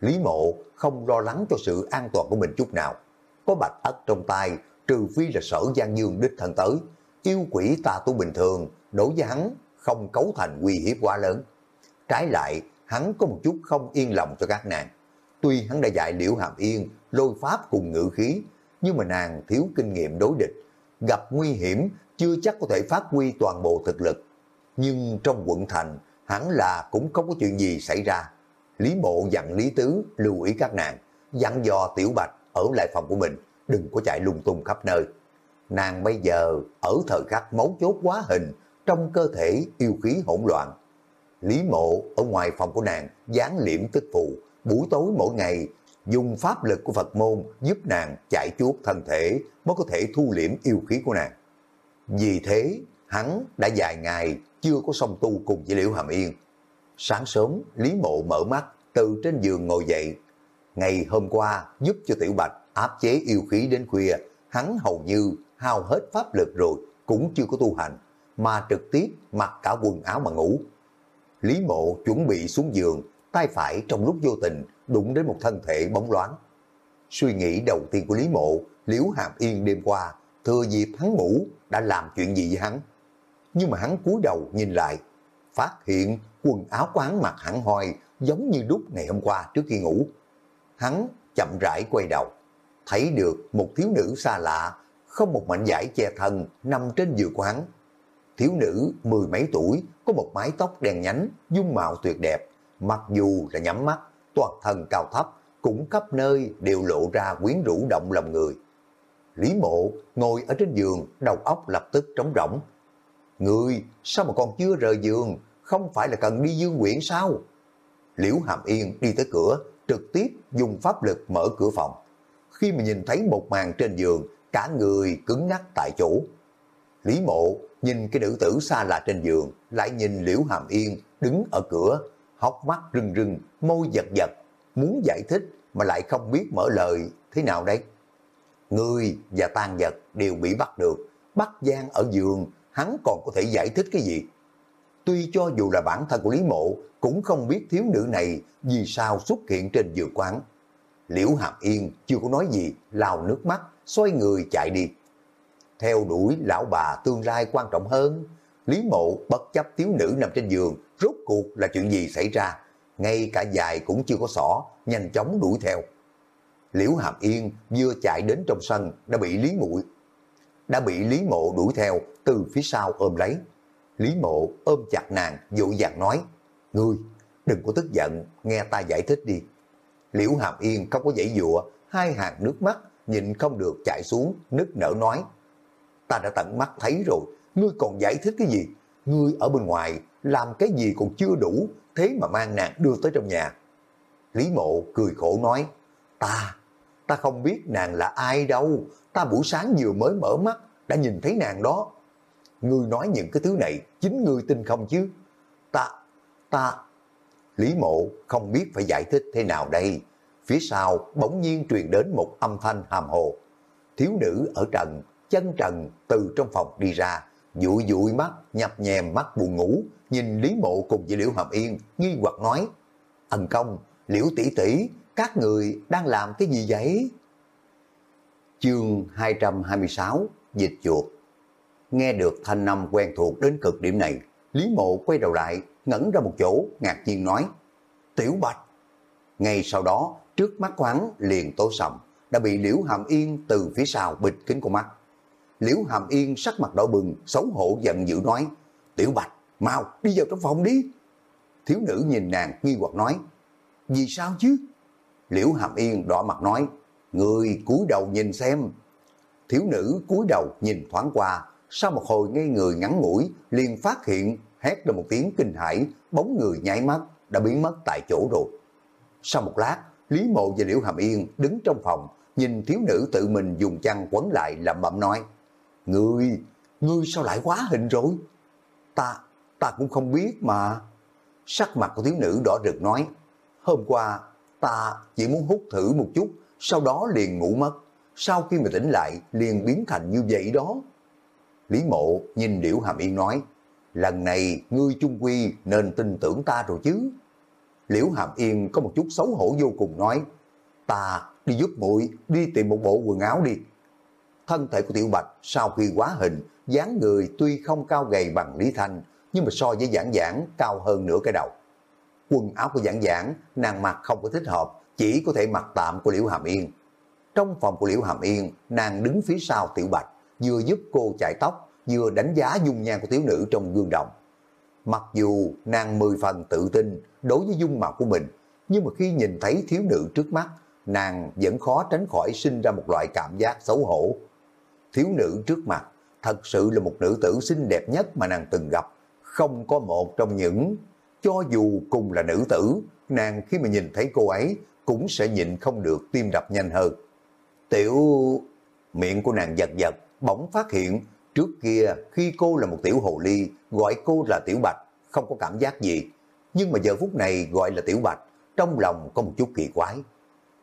S1: Lý Mộ không lo lắng cho sự an toàn của mình chút nào. Có bạch ất trong tay, trừ phi là sở Giang Dương đích thân tới, yêu quỷ tà tu bình thường, đối với hắn không cấu thành uy hiếp quá lớn. Trái lại, hắn có một chút không yên lòng cho các nàng. Tuy hắn đã dạy Liễu Hàm Yên lôi pháp cùng ngữ khí, nhưng mà nàng thiếu kinh nghiệm đối địch, gặp nguy hiểm chưa chắc có thể phát huy toàn bộ thực lực. Nhưng trong quận thành, hắn là cũng không có chuyện gì xảy ra. Lý Mộ dặn Lý Tứ lưu ý các nàng, dặn dò Tiểu Bạch ở lại phòng của mình, đừng có chạy lung tung khắp nơi. Nàng bây giờ ở thời khắc mấu chốt quá hình, trong cơ thể yêu khí hỗn loạn. Lý mộ ở ngoài phòng của nàng dán liễm tức phụ, buổi tối mỗi ngày dùng pháp lực của Phật môn giúp nàng chạy chuốt thân thể mới có thể thu liễm yêu khí của nàng. Vì thế, hắn đã dài ngày chưa có song tu cùng với Liễu Hàm Yên. Sáng sớm, Lý Mộ mở mắt, từ trên giường ngồi dậy. Ngày hôm qua, giúp cho Tiểu Bạch áp chế yêu khí đến khuya, hắn hầu như hao hết pháp lực rồi, cũng chưa có tu hành, mà trực tiếp mặc cả quần áo mà ngủ. Lý mộ chuẩn bị xuống giường, tay phải trong lúc vô tình đụng đến một thân thể bóng loáng. Suy nghĩ đầu tiên của Lý mộ, Liễu Hàm Yên đêm qua, thừa dịp hắn ngủ, đã làm chuyện gì với hắn. Nhưng mà hắn cúi đầu nhìn lại, phát hiện quần áo quán mặt mặc hẳn hoi, giống như đúc ngày hôm qua trước khi ngủ. Hắn chậm rãi quay đầu, thấy được một thiếu nữ xa lạ không một mảnh giải che thân nằm trên giường của hắn. Thiếu nữ mười mấy tuổi, có một mái tóc đen nhánh, dung mạo tuyệt đẹp, mặc dù là nhắm mắt, toàn thân cao thấp, cũng khắp nơi đều lộ ra quyến rũ động lòng người. Lý mộ ngồi ở trên giường, đầu óc lập tức trống rỗng. Người, sao mà còn chưa rời giường, không phải là cần đi dương quyển sao? Liễu Hàm Yên đi tới cửa, trực tiếp dùng pháp lực mở cửa phòng. Khi mà nhìn thấy một màn trên giường, cả người cứng ngắc tại chỗ. Lý mộ nhìn cái nữ tử xa lạ trên giường, lại nhìn Liễu Hàm Yên đứng ở cửa, hốc mắt rưng rưng, môi giật giật, muốn giải thích mà lại không biết mở lời thế nào đấy. Người và tan vật đều bị bắt được, bắt gian ở giường, hắn còn có thể giải thích cái gì? Tuy cho dù là bản thân của Lý Mộ cũng không biết thiếu nữ này vì sao xuất hiện trên giường quán. Liễu Hàm Yên chưa có nói gì, lao nước mắt, xoay người chạy đi. Theo đuổi lão bà tương lai quan trọng hơn, Lý Mộ bất chấp thiếu nữ nằm trên giường, rốt cuộc là chuyện gì xảy ra, ngay cả dài cũng chưa có xỏ, nhanh chóng đuổi theo. Liễu Hàm Yên vừa chạy đến trong sân đã bị Lý mụi đã bị Lý Mộ đuổi theo từ phía sau ôm lấy. Lý Mộ ôm chặt nàng, dụ dàng nói, Ngươi, đừng có tức giận, nghe ta giải thích đi. Liễu Hàm Yên không có dãy dụa, hai hàng nước mắt nhìn không được chạy xuống, nức nở nói, ta đã tận mắt thấy rồi, ngươi còn giải thích cái gì? Ngươi ở bên ngoài làm cái gì còn chưa đủ, thế mà mang nàng đưa tới trong nhà. Lý Mộ cười khổ nói, ta, ta không biết nàng là ai đâu, ta buổi sáng vừa mới mở mắt, đã nhìn thấy nàng đó. Ngươi nói những cái thứ này, chính người tin không chứ? Ta, ta... Lý Mộ không biết phải giải thích thế nào đây. Phía sau bỗng nhiên truyền đến một âm thanh hàm hồ. Thiếu nữ ở trần, chân trần từ trong phòng đi ra, dụi dụi mắt, nhập nhèm mắt buồn ngủ, nhìn Lý Mộ cùng với Liễu Hàm Yên, nghi hoặc nói, ân công, Liễu tỷ tỷ, các người đang làm cái gì vậy? Chương 226, Dịch chuột Nghe được thanh âm quen thuộc đến cực điểm này, Lý Mộ quay đầu lại, ngẩn ra một chỗ, ngạc nhiên nói, Tiểu Bạch. Ngay sau đó, trước mắt quán liền tối sầm, đã bị Liễu Hàm Yên từ phía sau bịt kính con mắt. Liễu Hàm Yên sắc mặt đỏ bừng, xấu hổ giận dữ nói, Tiểu Bạch, mau đi vào trong phòng đi. Thiếu nữ nhìn nàng nghi hoặc nói, vì sao chứ? Liễu Hàm Yên đỏ mặt nói, người cúi đầu nhìn xem. Thiếu nữ cúi đầu nhìn thoáng qua, sau một hồi ngây người ngắn ngủi, liền phát hiện hét ra một tiếng kinh hãi, bóng người nháy mắt đã biến mất tại chỗ rồi. Sau một lát, Lý Mộ và Liễu Hàm Yên đứng trong phòng, nhìn thiếu nữ tự mình dùng chăn quấn lại lẩm bẩm nói, Ngươi, ngươi sao lại quá hình rồi? Ta, ta cũng không biết mà. Sắc mặt của thiếu nữ đỏ rực nói, hôm qua ta chỉ muốn hút thử một chút, sau đó liền ngủ mất. Sau khi mà tỉnh lại, liền biến thành như vậy đó. Lý mộ nhìn Liễu Hàm Yên nói, lần này ngươi chung quy nên tin tưởng ta rồi chứ. Liễu Hàm Yên có một chút xấu hổ vô cùng nói, ta đi giúp muội đi tìm một bộ quần áo đi. Thân thể của Tiểu Bạch sau khi quá hình, dáng người tuy không cao gầy bằng Lý Thanh, nhưng mà so với giảng giảng cao hơn nửa cái đầu. Quần áo của giảng giảng, nàng mặc không có thích hợp, chỉ có thể mặc tạm của Liễu Hàm Yên. Trong phòng của Liễu Hàm Yên, nàng đứng phía sau Tiểu Bạch, vừa giúp cô chạy tóc, vừa đánh giá dung nhan của thiếu nữ trong gương đồng. Mặc dù nàng mười phần tự tin đối với dung mạo của mình, nhưng mà khi nhìn thấy thiếu nữ trước mắt, nàng vẫn khó tránh khỏi sinh ra một loại cảm giác xấu hổ. Thiếu nữ trước mặt thật sự là một nữ tử xinh đẹp nhất mà nàng từng gặp, không có một trong những, cho dù cùng là nữ tử, nàng khi mà nhìn thấy cô ấy cũng sẽ nhịn không được tim đập nhanh hơn. Tiểu... Miệng của nàng giật giật, bỗng phát hiện trước kia khi cô là một tiểu hồ ly, gọi cô là tiểu bạch, không có cảm giác gì. Nhưng mà giờ phút này gọi là tiểu bạch, trong lòng có một chút kỳ quái.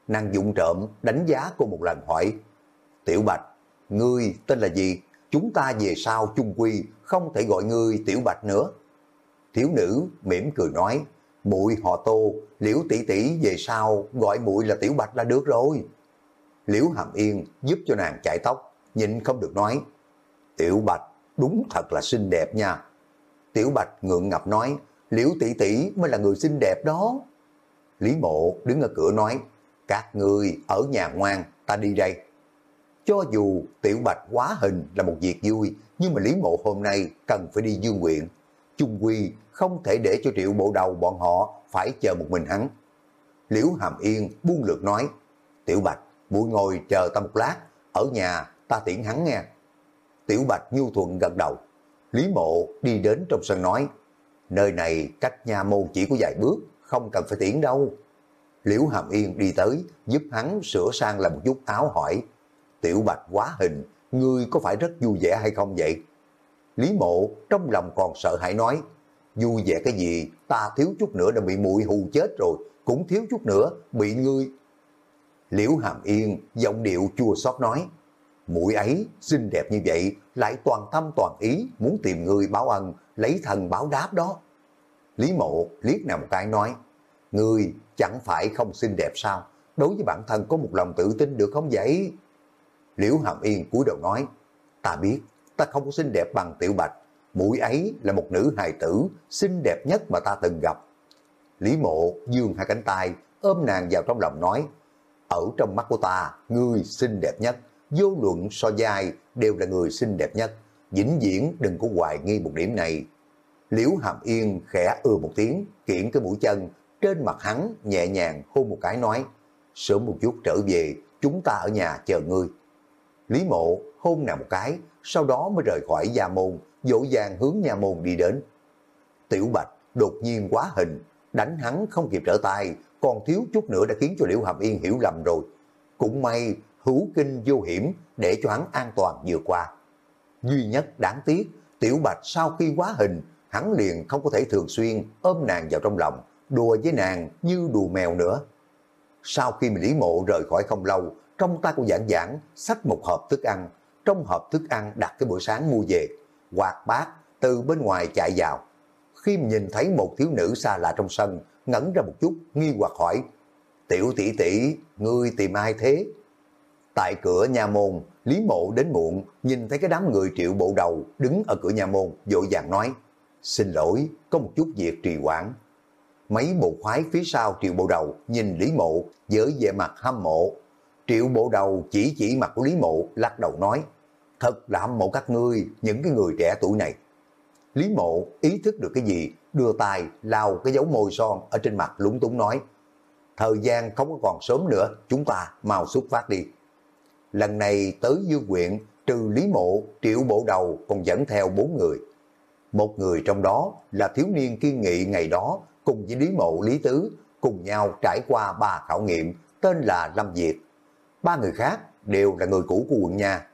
S1: Nàng dụng trộm đánh giá cô một lần hỏi, tiểu bạch, ngươi tên là gì? Chúng ta về sau chung quy, không thể gọi ngươi tiểu bạch nữa. Thiếu nữ mỉm cười nói, muội họ tô, liễu tỷ tỷ về sau gọi muội là tiểu bạch là được rồi. Liễu Hàm Yên giúp cho nàng chải tóc, nhịn không được nói. Tiểu Bạch đúng thật là xinh đẹp nha. Tiểu Bạch ngượng ngập nói, Liễu tỷ tỷ mới là người xinh đẹp đó. Lý Mộ đứng ở cửa nói, các người ở nhà ngoan, ta đi đây. Cho dù Tiểu Bạch quá hình là một việc vui, nhưng mà Lý Mộ hôm nay cần phải đi dương nguyện. Trung Quy không thể để cho triệu bộ đầu bọn họ phải chờ một mình hắn. Liễu Hàm Yên buông lượt nói, Tiểu Bạch, muội ngồi chờ ta một lát, ở nhà ta tiễn hắn nghe. Tiểu Bạch nhu thuận gật đầu. Lý Mộ đi đến trong sân nói, nơi này cách nhà môn chỉ có vài bước, không cần phải tiễn đâu. Liễu Hàm Yên đi tới, giúp hắn sửa sang làm một chút áo hỏi, Tiểu Bạch quá hình, ngươi có phải rất vui vẻ hay không vậy? Lý Mộ trong lòng còn sợ hãi nói, vui vẻ cái gì, ta thiếu chút nữa đã bị muội hù chết rồi, cũng thiếu chút nữa bị ngươi. Liễu Hàm Yên giọng điệu chua xót nói, mũi ấy xinh đẹp như vậy, lại toàn tâm toàn ý muốn tìm người báo ân, lấy thần báo đáp đó. Lý mộ liếc nào một cái nói, người chẳng phải không xinh đẹp sao? Đối với bản thân có một lòng tự tin được không vậy? Liễu Hàm Yên cúi đầu nói, ta biết, ta không có xinh đẹp bằng tiểu bạch, mũi ấy là một nữ hài tử, xinh đẹp nhất mà ta từng gặp. Lý mộ dương hai cánh tay, ôm nàng vào trong lòng nói, ở trong mắt của ta, ngươi xinh đẹp nhất, vô luận so dài đều là người xinh đẹp nhất, vĩnh viễn đừng có hoài nghi một điểm này. Liễu Hàm Yên khẽ ư một tiếng, kiện cái mũi chân, trên mặt hắn nhẹ nhàng hôn một cái nói, sớm một chút trở về, chúng ta ở nhà chờ ngươi. Lý mộ hôn nàng một cái, sau đó mới rời khỏi gia môn, dỗ dàng hướng nhà môn đi đến. Tiểu Bạch đột nhiên quá hình, đánh hắn không kịp trở tay, còn thiếu chút nữa đã khiến cho Liễu Hàm Yên hiểu lầm rồi. Cũng may hữu kinh vô hiểm để cho hắn an toàn vừa qua. Duy nhất đáng tiếc, Tiểu Bạch sau khi quá hình, hắn liền không có thể thường xuyên ôm nàng vào trong lòng, đùa với nàng như đùa mèo nữa. Sau khi mình Lý Mộ rời khỏi không lâu, trong tay của giảng giảng xách một hộp thức ăn, trong hộp thức ăn đặt cái bữa sáng mua về, quạt bát từ bên ngoài chạy vào. Khi nhìn thấy một thiếu nữ xa lạ trong sân, ngẩn ra một chút, nghi hoặc hỏi, tiểu tỷ tỷ, ngươi tìm ai thế? Tại cửa nhà môn, Lý Mộ đến muộn, nhìn thấy cái đám người triệu bộ đầu đứng ở cửa nhà môn, vội vàng nói, xin lỗi, có một chút việc trì hoãn. Mấy bộ khoái phía sau triệu bộ đầu nhìn Lý Mộ với vẻ mặt hâm mộ. Triệu bộ đầu chỉ chỉ mặt của Lý Mộ lắc đầu nói, thật là hâm mộ các ngươi, những cái người trẻ tuổi này. Lý Mộ ý thức được cái gì, đưa tay lao cái dấu môi son ở trên mặt lúng túng nói, thời gian không có còn sớm nữa, chúng ta mau xuất phát đi. Lần này tới Dương quyện, trừ Lý Mộ, Triệu Bộ Đầu còn dẫn theo bốn người. Một người trong đó là thiếu niên kiên nghị ngày đó cùng với Lý Mộ Lý Tứ cùng nhau trải qua ba khảo nghiệm tên là Lâm Diệt. Ba người khác đều là người cũ của quận nhà.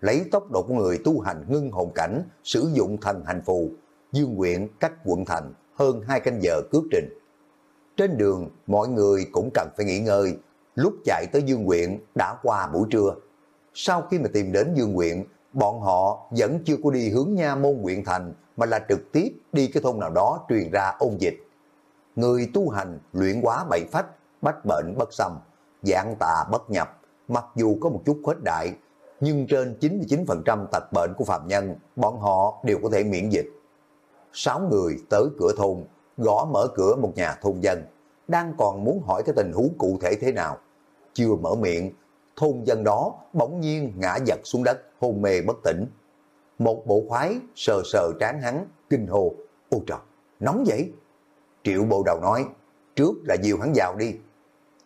S1: Lấy tốc độ của người tu hành ngưng hồn cảnh, sử dụng thần hành phù, Dương quyện cách quận thành hơn hai canh giờ cước trình. Trên đường, mọi người cũng cần phải nghỉ ngơi, lúc chạy tới Dương quyện đã qua buổi trưa. Sau khi mà tìm đến Dương quyện, bọn họ vẫn chưa có đi hướng nha môn quyện thành mà là trực tiếp đi cái thôn nào đó truyền ra ôn dịch. Người tu hành luyện quá bảy phách, bách bệnh bất xâm, dạng tà bất nhập, mặc dù có một chút khuếch đại, nhưng trên 99% tật bệnh của phạm nhân, bọn họ đều có thể miễn dịch. Sáu người tới cửa thôn, gõ mở cửa một nhà thôn dân, đang còn muốn hỏi cái tình huống cụ thể thế nào. Chưa mở miệng, thôn dân đó bỗng nhiên ngã giật xuống đất, hôn mê bất tỉnh. Một bộ khoái sờ sờ trán hắn, kinh hồ, ô trời, nóng vậy. Triệu bộ đầu nói, trước là dìu hắn vào đi.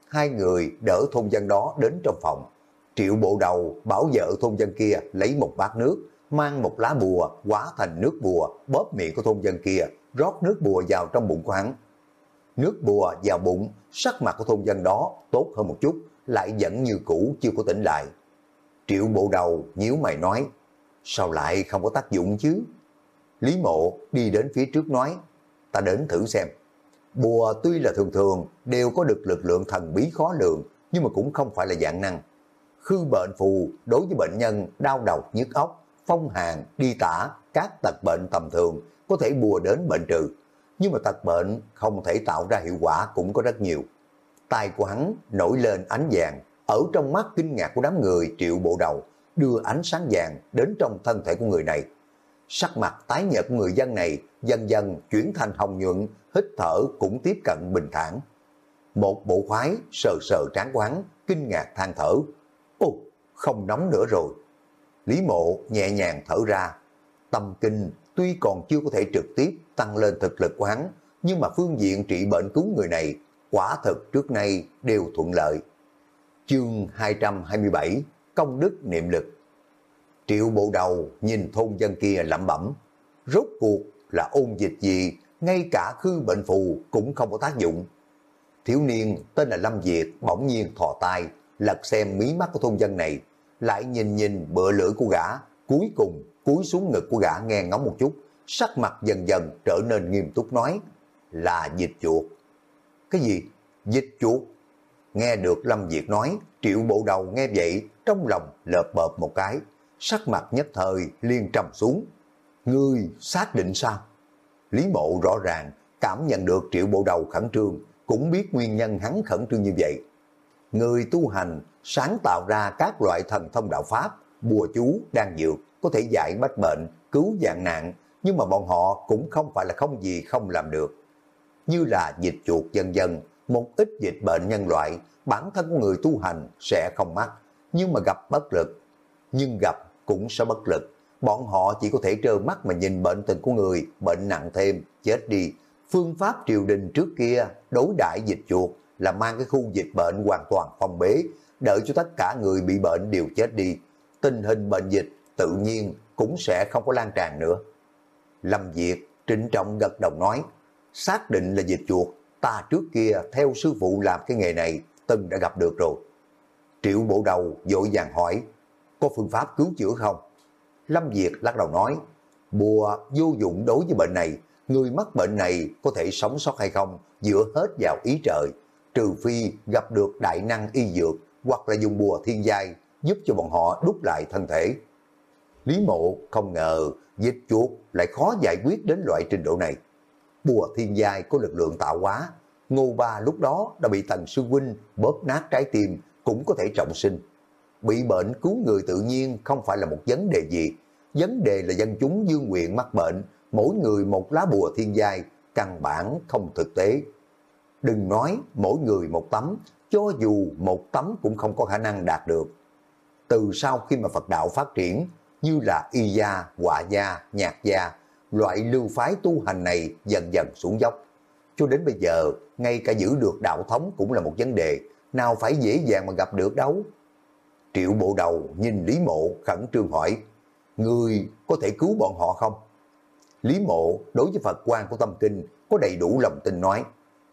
S1: Hai người đỡ thôn dân đó đến trong phòng. Triệu bộ đầu bảo vợ thôn dân kia lấy một bát nước, mang một lá bùa hóa thành nước bùa bóp miệng của thôn dân kia, rót nước bùa vào trong bụng của hắn. Nước bùa vào bụng, sắc mặt của thôn dân đó tốt hơn một chút, lại vẫn như cũ chưa có tỉnh lại. Triệu bộ đầu nhíu mày nói, sao lại không có tác dụng chứ? Lý mộ đi đến phía trước nói, ta đến thử xem. Bùa tuy là thường thường đều có được lực lượng thần bí khó lường, nhưng mà cũng không phải là dạng năng. Khư bệnh phù đối với bệnh nhân đau đầu nhức óc, phong hàn, đi tả, các tật bệnh tầm thường có thể bùa đến bệnh trừ. Nhưng mà tật bệnh không thể tạo ra hiệu quả cũng có rất nhiều. Tay của hắn nổi lên ánh vàng, ở trong mắt kinh ngạc của đám người triệu bộ đầu, đưa ánh sáng vàng đến trong thân thể của người này. Sắc mặt tái nhợt của người dân này dần dần chuyển thành hồng nhuận, hít thở cũng tiếp cận bình thản. Một bộ khoái sờ sờ trán quán, kinh ngạc than thở. Ồ, không nóng nữa rồi. Lý mộ nhẹ nhàng thở ra. Tâm kinh tuy còn chưa có thể trực tiếp tăng lên thực lực của hắn, nhưng mà phương diện trị bệnh cứu người này quả thực trước nay đều thuận lợi. Chương 227 Công đức niệm lực. Triệu bộ đầu nhìn thôn dân kia lẩm bẩm, Rốt cuộc là ôn dịch gì, Ngay cả khư bệnh phù cũng không có tác dụng. Thiếu niên tên là Lâm Việt bỗng nhiên thò tay, Lật xem mí mắt của thôn dân này, Lại nhìn nhìn bựa lưỡi của gã, Cuối cùng cúi xuống ngực của gã nghe ngóng một chút, Sắc mặt dần dần trở nên nghiêm túc nói, Là dịch chuột cái gì? Dịch chuột. Nghe được Lâm Việt nói, triệu bộ đầu nghe vậy, trong lòng lợp bợp một cái, sắc mặt nhất thời liên trầm xuống. Ngươi xác định sao? Lý mộ rõ ràng cảm nhận được triệu bộ đầu khẩn trương, cũng biết nguyên nhân hắn khẩn trương như vậy. Người tu hành sáng tạo ra các loại thần thông đạo pháp, bùa chú, đan dược, có thể giải bách bệnh, cứu dạng nạn, nhưng mà bọn họ cũng không phải là không gì không làm được. Như là dịch chuột dân dân, một ít dịch bệnh nhân loại, bản thân của người tu hành sẽ không mắc, nhưng mà gặp bất lực. Nhưng gặp cũng sẽ bất lực. Bọn họ chỉ có thể trơ mắt mà nhìn bệnh tình của người, bệnh nặng thêm, chết đi. Phương pháp triều đình trước kia đối đại dịch chuột là mang cái khu dịch bệnh hoàn toàn phong bế, đợi cho tất cả người bị bệnh đều chết đi. Tình hình bệnh dịch tự nhiên cũng sẽ không có lan tràn nữa. Lâm Việt trịnh trọng gật đầu nói, xác định là dịch chuột, ta trước kia theo sư phụ làm cái nghề này, từng đã gặp được rồi. Triệu bộ đầu dội vàng hỏi, có phương pháp cứu chữa không? Lâm Việt lắc đầu nói, bùa vô dụng đối với bệnh này, người mắc bệnh này có thể sống sót hay không dựa hết vào ý trời, trừ phi gặp được đại năng y dược hoặc là dùng bùa thiên giai giúp cho bọn họ đúc lại thân thể. Lý mộ không ngờ dịch chuột lại khó giải quyết đến loại trình độ này. Bùa thiên giai của lực lượng tạo hóa, Ngô Ba lúc đó đã bị Tần Sư Huynh bóp nát trái tim cũng có thể trọng sinh. Bị bệnh cứu người tự nhiên không phải là một vấn đề gì. Vấn đề là dân chúng dương nguyện mắc bệnh, mỗi người một lá bùa thiên giai, căn bản không thực tế. Đừng nói mỗi người một tấm, cho dù một tấm cũng không có khả năng đạt được. Từ sau khi mà Phật đạo phát triển, như là y gia, họa gia, nhạc gia, loại lưu phái tu hành này dần dần xuống dốc. Cho đến bây giờ, ngay cả giữ được đạo thống cũng là một vấn đề, nào phải dễ dàng mà gặp được đâu. Triệu bộ đầu nhìn Lý Mộ khẩn trương hỏi, Người có thể cứu bọn họ không? Lý Mộ đối với Phật quan của tâm kinh có đầy đủ lòng tin nói,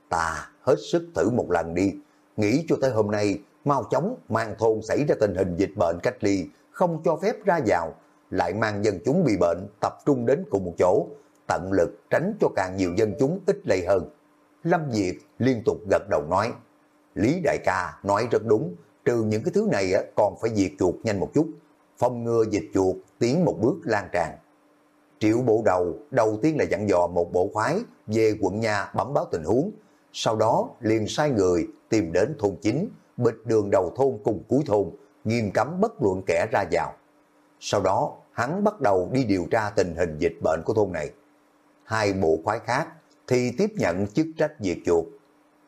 S1: ta hết sức thử một lần đi, nghĩ cho tới hôm nay mau chóng mang thôn xảy ra tình hình dịch bệnh cách ly, không cho phép ra vào, lại mang dân chúng bị bệnh tập trung đến cùng một chỗ, tận lực tránh cho càng nhiều dân chúng ít lây hơn. Lâm Diệt liên tục gật đầu nói, Lý Đại ca nói rất đúng, trừ những cái thứ này còn phải diệt chuột nhanh một chút, phòng ngừa dịch chuột tiến một bước lan tràn. Triệu bộ đầu đầu tiên là dặn dò một bộ khoái về quận nhà bẩm báo tình huống, sau đó liền sai người tìm đến thôn chính, bịch đường đầu thôn cùng cuối thôn, nghiêm cấm bất luận kẻ ra vào. Sau đó, hắn bắt đầu đi điều tra tình hình dịch bệnh của thôn này. Hai bộ khoái khác thì tiếp nhận chức trách diệt chuột.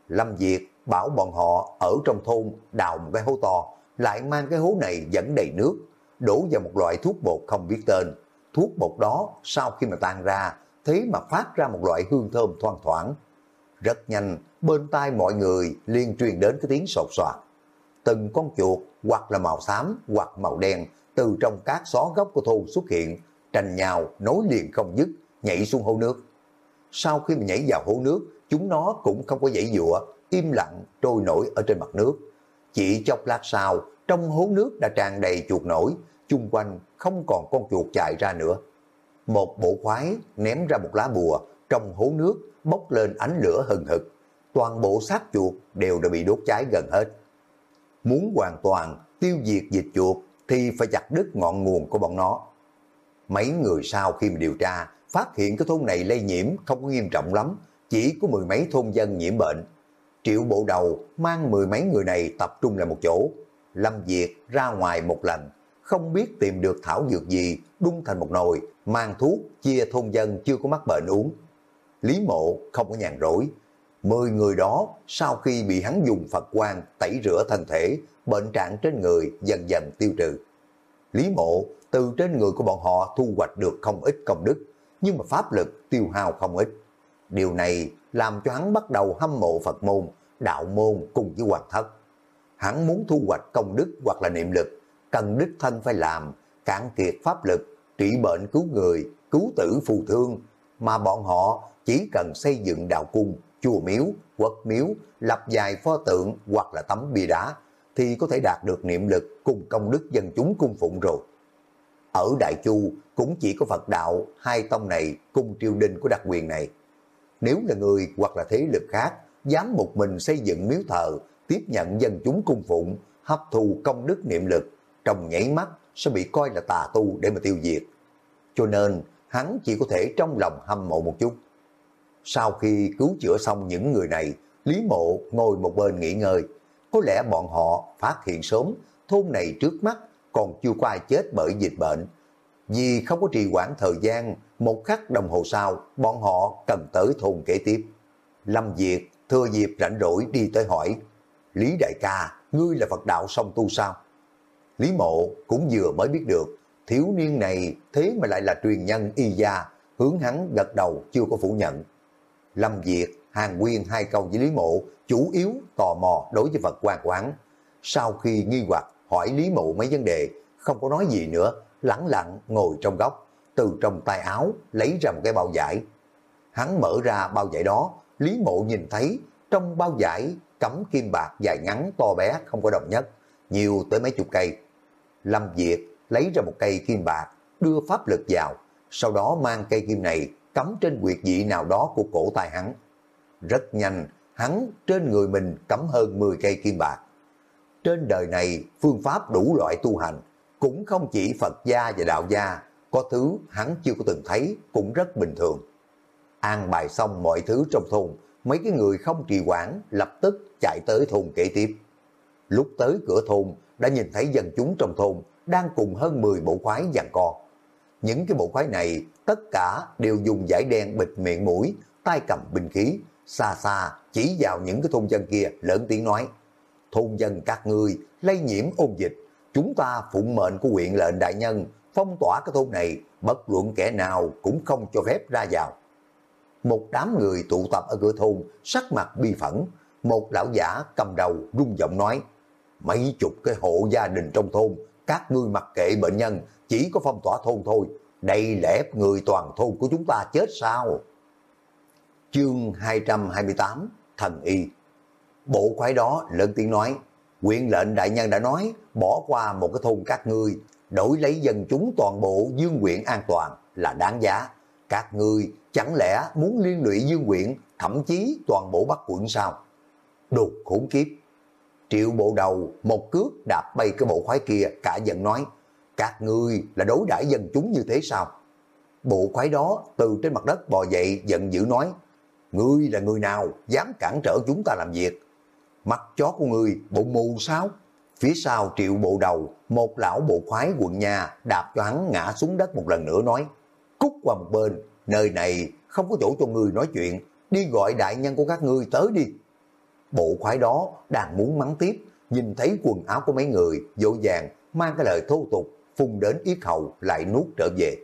S1: Lâm Diệt bảo bọn họ ở trong thôn đào một cái hố to, lại mang cái hố này dẫn đầy nước, đổ vào một loại thuốc bột không biết tên. Thuốc bột đó sau khi mà tan ra, thế mà phát ra một loại hương thơm thoang thoảng. Rất nhanh, bên tai mọi người liên truyền đến cái tiếng sột soạt. Từng con chuột hoặc là màu xám hoặc màu đen từ trong các xó góc của thôn xuất hiện, tranh nhào nối liền không dứt, nhảy xuống hố nước. Sau khi mà nhảy vào hố nước, chúng nó cũng không có dãy dụa, im lặng trôi nổi ở trên mặt nước. Chỉ chốc lát sau, trong hố nước đã tràn đầy chuột nổi, chung quanh không còn con chuột chạy ra nữa. Một bộ khoái ném ra một lá bùa, trong hố nước bốc lên ánh lửa hừng hực. Toàn bộ xác chuột đều đã bị đốt cháy gần hết. Muốn hoàn toàn tiêu diệt dịch chuột thì phải chặt đứt ngọn nguồn của bọn nó. Mấy người sau khi mà điều tra, phát hiện cái thôn này lây nhiễm không có nghiêm trọng lắm, chỉ có mười mấy thôn dân nhiễm bệnh. Triệu bộ đầu mang mười mấy người này tập trung lại một chỗ, lâm diệt ra ngoài một lần, không biết tìm được thảo dược gì, đun thành một nồi, mang thuốc, chia thôn dân chưa có mắc bệnh uống. Lý mộ không có nhàn rỗi, mười người đó sau khi bị hắn dùng Phật quan tẩy rửa thân thể, bệnh trạng trên người dần dần tiêu trừ. Lý mộ từ trên người của bọn họ thu hoạch được không ít công đức, nhưng mà pháp lực tiêu hao không ít. Điều này làm cho hắn bắt đầu hâm mộ Phật môn, đạo môn cùng với hoàng thất. Hắn muốn thu hoạch công đức hoặc là niệm lực, cần đích thân phải làm, cạn kiệt pháp lực, trị bệnh cứu người, cứu tử phù thương, mà bọn họ chỉ cần xây dựng đạo cung, chùa miếu, quật miếu, lập dài pho tượng hoặc là tấm bia đá, thì có thể đạt được niệm lực cùng công đức dân chúng cung phụng rồi. Ở Đại Chu cũng chỉ có Phật đạo hai tông này cùng triều đình của đặc quyền này. Nếu là người hoặc là thế lực khác dám một mình xây dựng miếu thờ tiếp nhận dân chúng cung phụng, hấp thu công đức niệm lực, trong nhảy mắt sẽ bị coi là tà tu để mà tiêu diệt. Cho nên, hắn chỉ có thể trong lòng hâm mộ một chút. Sau khi cứu chữa xong những người này, Lý Mộ ngồi một bên nghỉ ngơi. Có lẽ bọn họ phát hiện sớm, thôn này trước mắt còn chưa qua chết bởi dịch bệnh. Vì không có trì quản thời gian, một khắc đồng hồ sau, bọn họ cần tới thôn kế tiếp. Lâm Việt thừa dịp rảnh rỗi đi tới hỏi, Lý Đại ca, ngươi là Phật đạo song tu sao? Lý Mộ cũng vừa mới biết được, thiếu niên này thế mà lại là truyền nhân y gia, hướng hắn gật đầu chưa có phủ nhận. Lâm Việt, Hàng Nguyên hai câu với Lý Mộ, chủ yếu tò mò đối với vật quan quán. Sau khi nghi hoặc hỏi Lý Mộ mấy vấn đề, không có nói gì nữa, lẳng lặng ngồi trong góc, từ trong tay áo lấy ra một cái bao giải. Hắn mở ra bao giải đó, Lý Mộ nhìn thấy trong bao giải cắm kim bạc dài ngắn to bé không có đồng nhất, nhiều tới mấy chục cây. Lâm Việt lấy ra một cây kim bạc, đưa pháp lực vào, sau đó mang cây kim này cắm trên quyệt dị nào đó của cổ tay hắn. Rất nhanh, hắn trên người mình cắm hơn 10 cây kim bạc. Trên đời này, phương pháp đủ loại tu hành, cũng không chỉ Phật gia và đạo gia, có thứ hắn chưa có từng thấy, cũng rất bình thường. An bài xong mọi thứ trong thôn, mấy cái người không trì quản lập tức chạy tới thôn kế tiếp. Lúc tới cửa thôn, đã nhìn thấy dân chúng trong thôn đang cùng hơn 10 bộ khoái giằng co. Những cái bộ khoái này tất cả đều dùng giải đen bịt miệng mũi, tay cầm binh khí, xa xa chỉ vào những cái thôn dân kia lớn tiếng nói. Thôn dân các ngươi lây nhiễm ôn dịch, chúng ta phụng mệnh của huyện lệnh đại nhân phong tỏa cái thôn này, bất luận kẻ nào cũng không cho phép ra vào. Một đám người tụ tập ở cửa thôn, sắc mặt bi phẫn, một lão giả cầm đầu rung giọng nói, mấy chục cái hộ gia đình trong thôn, các ngươi mặc kệ bệnh nhân, chỉ có phong tỏa thôn thôi, đây lẽ người toàn thôn của chúng ta chết sao? Chương 228 Thần Y Bộ khoái đó lớn tiếng nói, quyện lệnh đại nhân đã nói, bỏ qua một cái thôn các ngươi, đổi lấy dân chúng toàn bộ dương quyện an toàn là đáng giá. Các ngươi chẳng lẽ muốn liên lụy dương quyện, thậm chí toàn bộ bắc quận sao? Đột khủng kiếp! Triệu bộ đầu một cước đạp bay cái bộ khoái kia cả giận nói, các ngươi là đối đãi dân chúng như thế sao? Bộ khoái đó từ trên mặt đất bò dậy giận dữ nói, ngươi là người nào dám cản trở chúng ta làm việc? Mặt chó của ngươi bộ mù sao? Phía sau triệu bộ đầu, một lão bộ khoái quận nhà đạp cho hắn ngã xuống đất một lần nữa nói, cút qua một bên, nơi này không có chỗ cho ngươi nói chuyện, đi gọi đại nhân của các ngươi tới đi. Bộ khoái đó đang muốn mắng tiếp, nhìn thấy quần áo của mấy người, dỗ dàng mang cái lời thô tục, phun đến yết hầu lại nuốt trở về.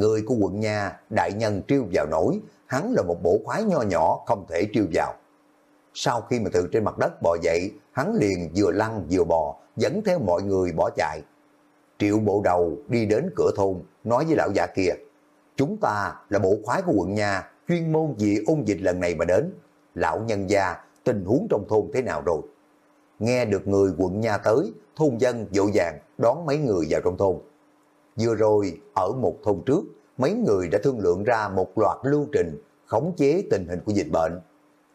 S1: Người của quận nhà, đại nhân triêu vào nổi, hắn là một bộ khoái nho nhỏ không thể triêu vào. Sau khi mà từ trên mặt đất bò dậy, hắn liền vừa lăn vừa bò, dẫn theo mọi người bỏ chạy. Triệu bộ đầu đi đến cửa thôn, nói với lão già kia, chúng ta là bộ khoái của quận nhà, chuyên môn vì ôn dịch lần này mà đến. Lão nhân gia, tình huống trong thôn thế nào rồi? Nghe được người quận nhà tới, thôn dân dỗ dàng đón mấy người vào trong thôn. Vừa rồi, ở một thôn trước, mấy người đã thương lượng ra một loạt lưu trình khống chế tình hình của dịch bệnh.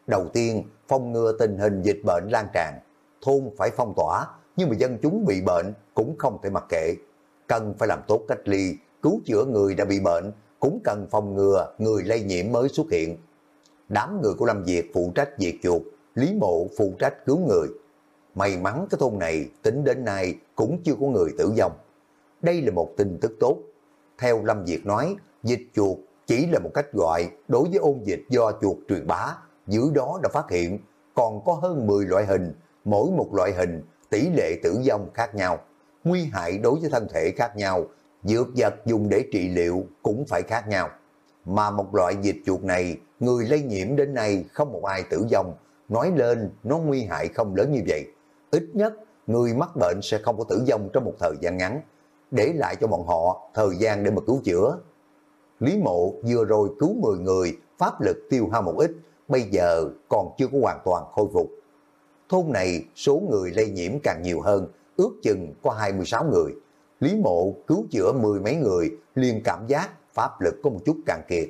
S1: Đầu tiên, phòng ngừa tình hình dịch bệnh lan tràn. Thôn phải phong tỏa, nhưng mà dân chúng bị bệnh cũng không thể mặc kệ. Cần phải làm tốt cách ly, cứu chữa người đã bị bệnh, cũng cần phòng ngừa người lây nhiễm mới xuất hiện. Đám người của Lâm Việt phụ trách diệt chuột, Lý Mộ phụ trách cứu người. May mắn cái thôn này tính đến nay cũng chưa có người tử vong. Đây là một tin tức tốt. Theo Lâm Việt nói, dịch chuột chỉ là một cách gọi đối với ôn dịch do chuột truyền bá. Dưới đó đã phát hiện còn có hơn 10 loại hình, mỗi một loại hình tỷ lệ tử vong khác nhau, nguy hại đối với thân thể khác nhau, dược vật dùng để trị liệu cũng phải khác nhau. Mà một loại dịch chuột này, người lây nhiễm đến nay không một ai tử vong, nói lên nó nguy hại không lớn như vậy. Ít nhất, người mắc bệnh sẽ không có tử vong trong một thời gian ngắn, để lại cho bọn họ thời gian để mà cứu chữa. Lý mộ vừa rồi cứu 10 người, pháp lực tiêu hao một ít, bây giờ còn chưa có hoàn toàn khôi phục. Thôn này số người lây nhiễm càng nhiều hơn, ước chừng có 26 người. Lý mộ cứu chữa mười mấy người, liền cảm giác pháp lực có một chút càng kiệt.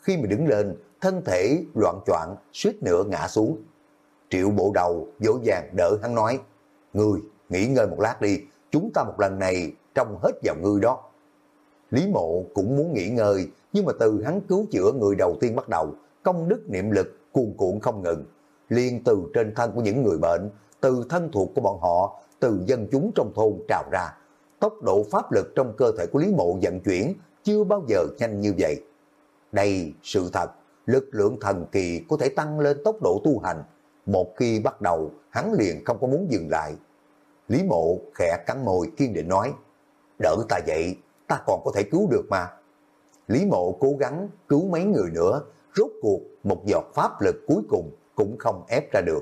S1: Khi mà đứng lên, thân thể loạn choạng suýt nữa ngã xuống. Triệu bộ đầu dỗ dàng đỡ hắn nói, người nghỉ ngơi một lát đi, chúng ta một lần này trông hết vào người đó. Lý mộ cũng muốn nghỉ ngơi, nhưng mà từ hắn cứu chữa người đầu tiên bắt đầu, công đức niệm lực cuồn cuộn không ngừng. Liên từ trên thân của những người bệnh, từ thân thuộc của bọn họ, từ dân chúng trong thôn trào ra. Tốc độ pháp lực trong cơ thể của Lý mộ vận chuyển chưa bao giờ nhanh như vậy. Đây, sự thật, lực lượng thần kỳ có thể tăng lên tốc độ tu hành. Một khi bắt đầu, hắn liền không có muốn dừng lại. Lý mộ khẽ cắn môi kiên định nói, đỡ ta dậy, ta còn có thể cứu được mà. Lý mộ cố gắng cứu mấy người nữa, rốt cuộc một giọt pháp lực cuối cùng cũng không ép ra được.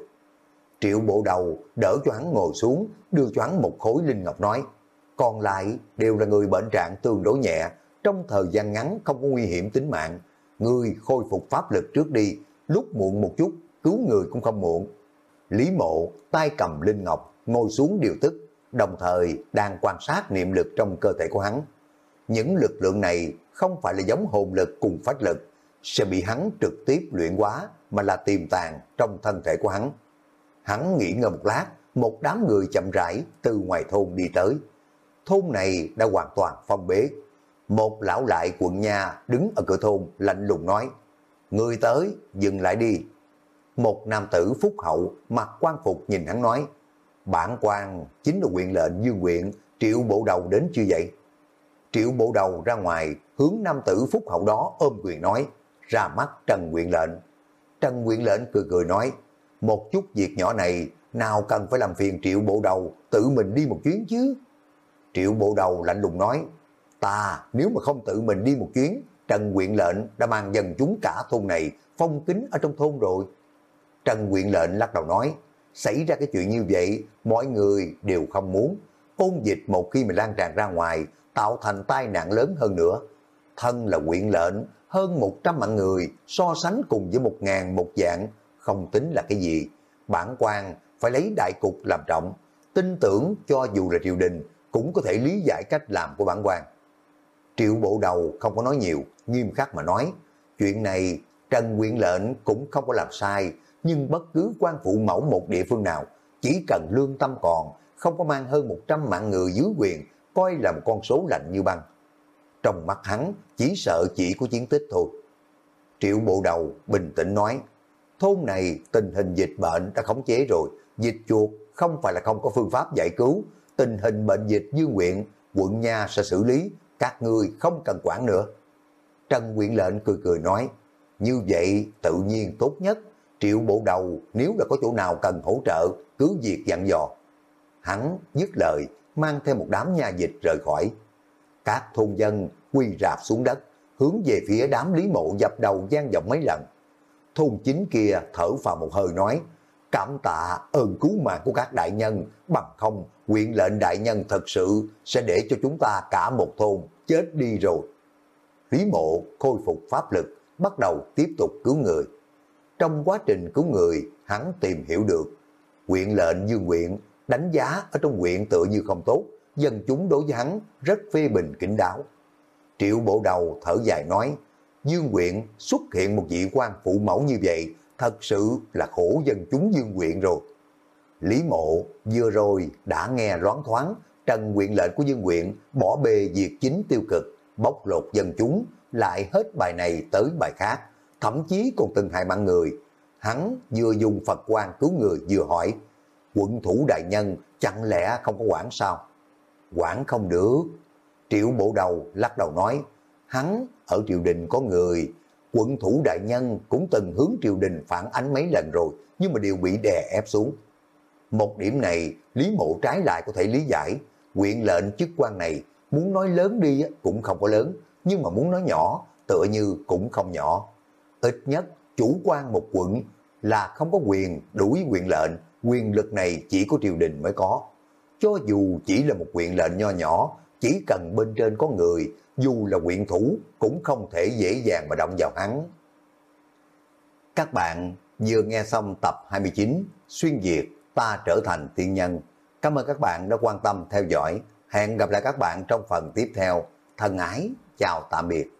S1: Triệu bộ đầu đỡ cho hắn ngồi xuống, đưa cho hắn một khối linh ngọc nói, còn lại đều là người bệnh trạng tương đối nhẹ, trong thời gian ngắn không có nguy hiểm tính mạng. Ngươi khôi phục pháp lực trước đi, lúc muộn một chút, cứu người cũng không muộn. Lý mộ tay cầm linh ngọc, ngồi xuống điều tức, đồng thời đang quan sát niệm lực trong cơ thể của hắn. Những lực lượng này không phải là giống hồn lực cùng phách lực, sẽ bị hắn trực tiếp luyện hóa mà là tiềm tàng trong thân thể của hắn. Hắn nghỉ ngơi một lát, một đám người chậm rãi từ ngoài thôn đi tới. Thôn này đã hoàn toàn phong bế. Một lão lại quận nhà đứng ở cửa thôn lạnh lùng nói, Người tới, dừng lại đi. Một nam tử phúc hậu mặc quan phục nhìn hắn nói, bản quan chính là quyền lệnh dương quyện, triệu bộ đầu đến chưa vậy? Triệu bộ đầu ra ngoài, hướng nam tử phúc hậu đó ôm quyền nói, ra mắt Trần Quyện lệnh. Trần Quyện lệnh cười cười nói, một chút việc nhỏ này, nào cần phải làm phiền triệu bộ đầu, tự mình đi một chuyến chứ. Triệu bộ đầu lạnh lùng nói, ta nếu mà không tự mình đi một chuyến, Trần Quyện lệnh đã mang dần chúng cả thôn này phong kính ở trong thôn rồi. Trần Quyện lệnh lắc đầu nói, xảy ra cái chuyện như vậy, mọi người đều không muốn. Ôn dịch một khi mà lan tràn ra ngoài, tạo thành tai nạn lớn hơn nữa. Thân là quyện lệnh, hơn 100 mạng người so sánh cùng với một ngàn một dạng, không tính là cái gì. Bản quan phải lấy đại cục làm trọng, tin tưởng cho dù là triều đình cũng có thể lý giải cách làm của bản quan. Triệu bộ đầu không có nói nhiều, nghiêm khắc mà nói, chuyện này Trần Quyện lệnh cũng không có làm sai, nhưng bất cứ quan phụ mẫu một địa phương nào, chỉ cần lương tâm còn, không có mang hơn 100 mạng người dưới quyền, coi là một con số lạnh như băng. Trong mắt hắn, chỉ sợ chỉ có chiến tích thôi. Triệu bộ đầu bình tĩnh nói, thôn này tình hình dịch bệnh đã khống chế rồi, dịch chuột không phải là không có phương pháp giải cứu, tình hình bệnh dịch dương quyện, quận nha sẽ xử lý, các người không cần quản nữa. Trần quyện lệnh cười cười nói, như vậy tự nhiên tốt nhất, triệu bộ đầu nếu là có chỗ nào cần hỗ trợ, cứ việc dặn dò. Hắn dứt lời, mang theo một đám nha dịch rời khỏi. Các thôn dân quy rạp xuống đất, hướng về phía đám lý mộ dập đầu gian dọc mấy lần. Thôn chính kia thở vào một hơi nói, cảm tạ ơn cứu mạng của các đại nhân, bằng không quyện lệnh đại nhân thật sự sẽ để cho chúng ta cả một thôn chết đi rồi. Lý mộ khôi phục pháp lực, bắt đầu tiếp tục cứu người. Trong quá trình cứu người, hắn tìm hiểu được, quyện lệnh dương quyện đánh giá ở trong quyện tựa như không tốt, dân chúng đối với hắn rất phê bình kính đáo. Triệu bộ đầu thở dài nói, Dương quyện xuất hiện một vị quan phụ mẫu như vậy, thật sự là khổ dân chúng Dương quyện rồi. Lý mộ vừa rồi đã nghe loáng thoáng trần quyện lệnh của Dương quyện bỏ bê việc chính tiêu cực, bóc lột dân chúng, lại hết bài này tới bài khác, thậm chí còn từng hại mạng người. Hắn vừa dùng Phật quan cứu người vừa hỏi, quận thủ đại nhân chẳng lẽ không có quản sao? Quản không được. Triệu bộ đầu lắc đầu nói, hắn ở triều đình có người, quận thủ đại nhân cũng từng hướng triều đình phản ánh mấy lần rồi, nhưng mà đều bị đè ép xuống. Một điểm này, Lý Mộ trái lại có thể lý giải, quyện lệnh chức quan này muốn nói lớn đi cũng không có lớn, nhưng mà muốn nói nhỏ, tựa như cũng không nhỏ. Ít nhất, chủ quan một quận là không có quyền đuổi quyền lệnh, quyền lực này chỉ có triều đình mới có. Cho dù chỉ là một quyền lệnh nho nhỏ, chỉ cần bên trên có người, dù là quyện thủ cũng không thể dễ dàng mà động vào hắn. Các bạn vừa nghe xong tập 29 Xuyên Việt ta trở thành tiên nhân. Cảm ơn các bạn đã quan tâm theo dõi. Hẹn gặp lại các bạn trong phần tiếp theo. Thân ái, chào tạm biệt.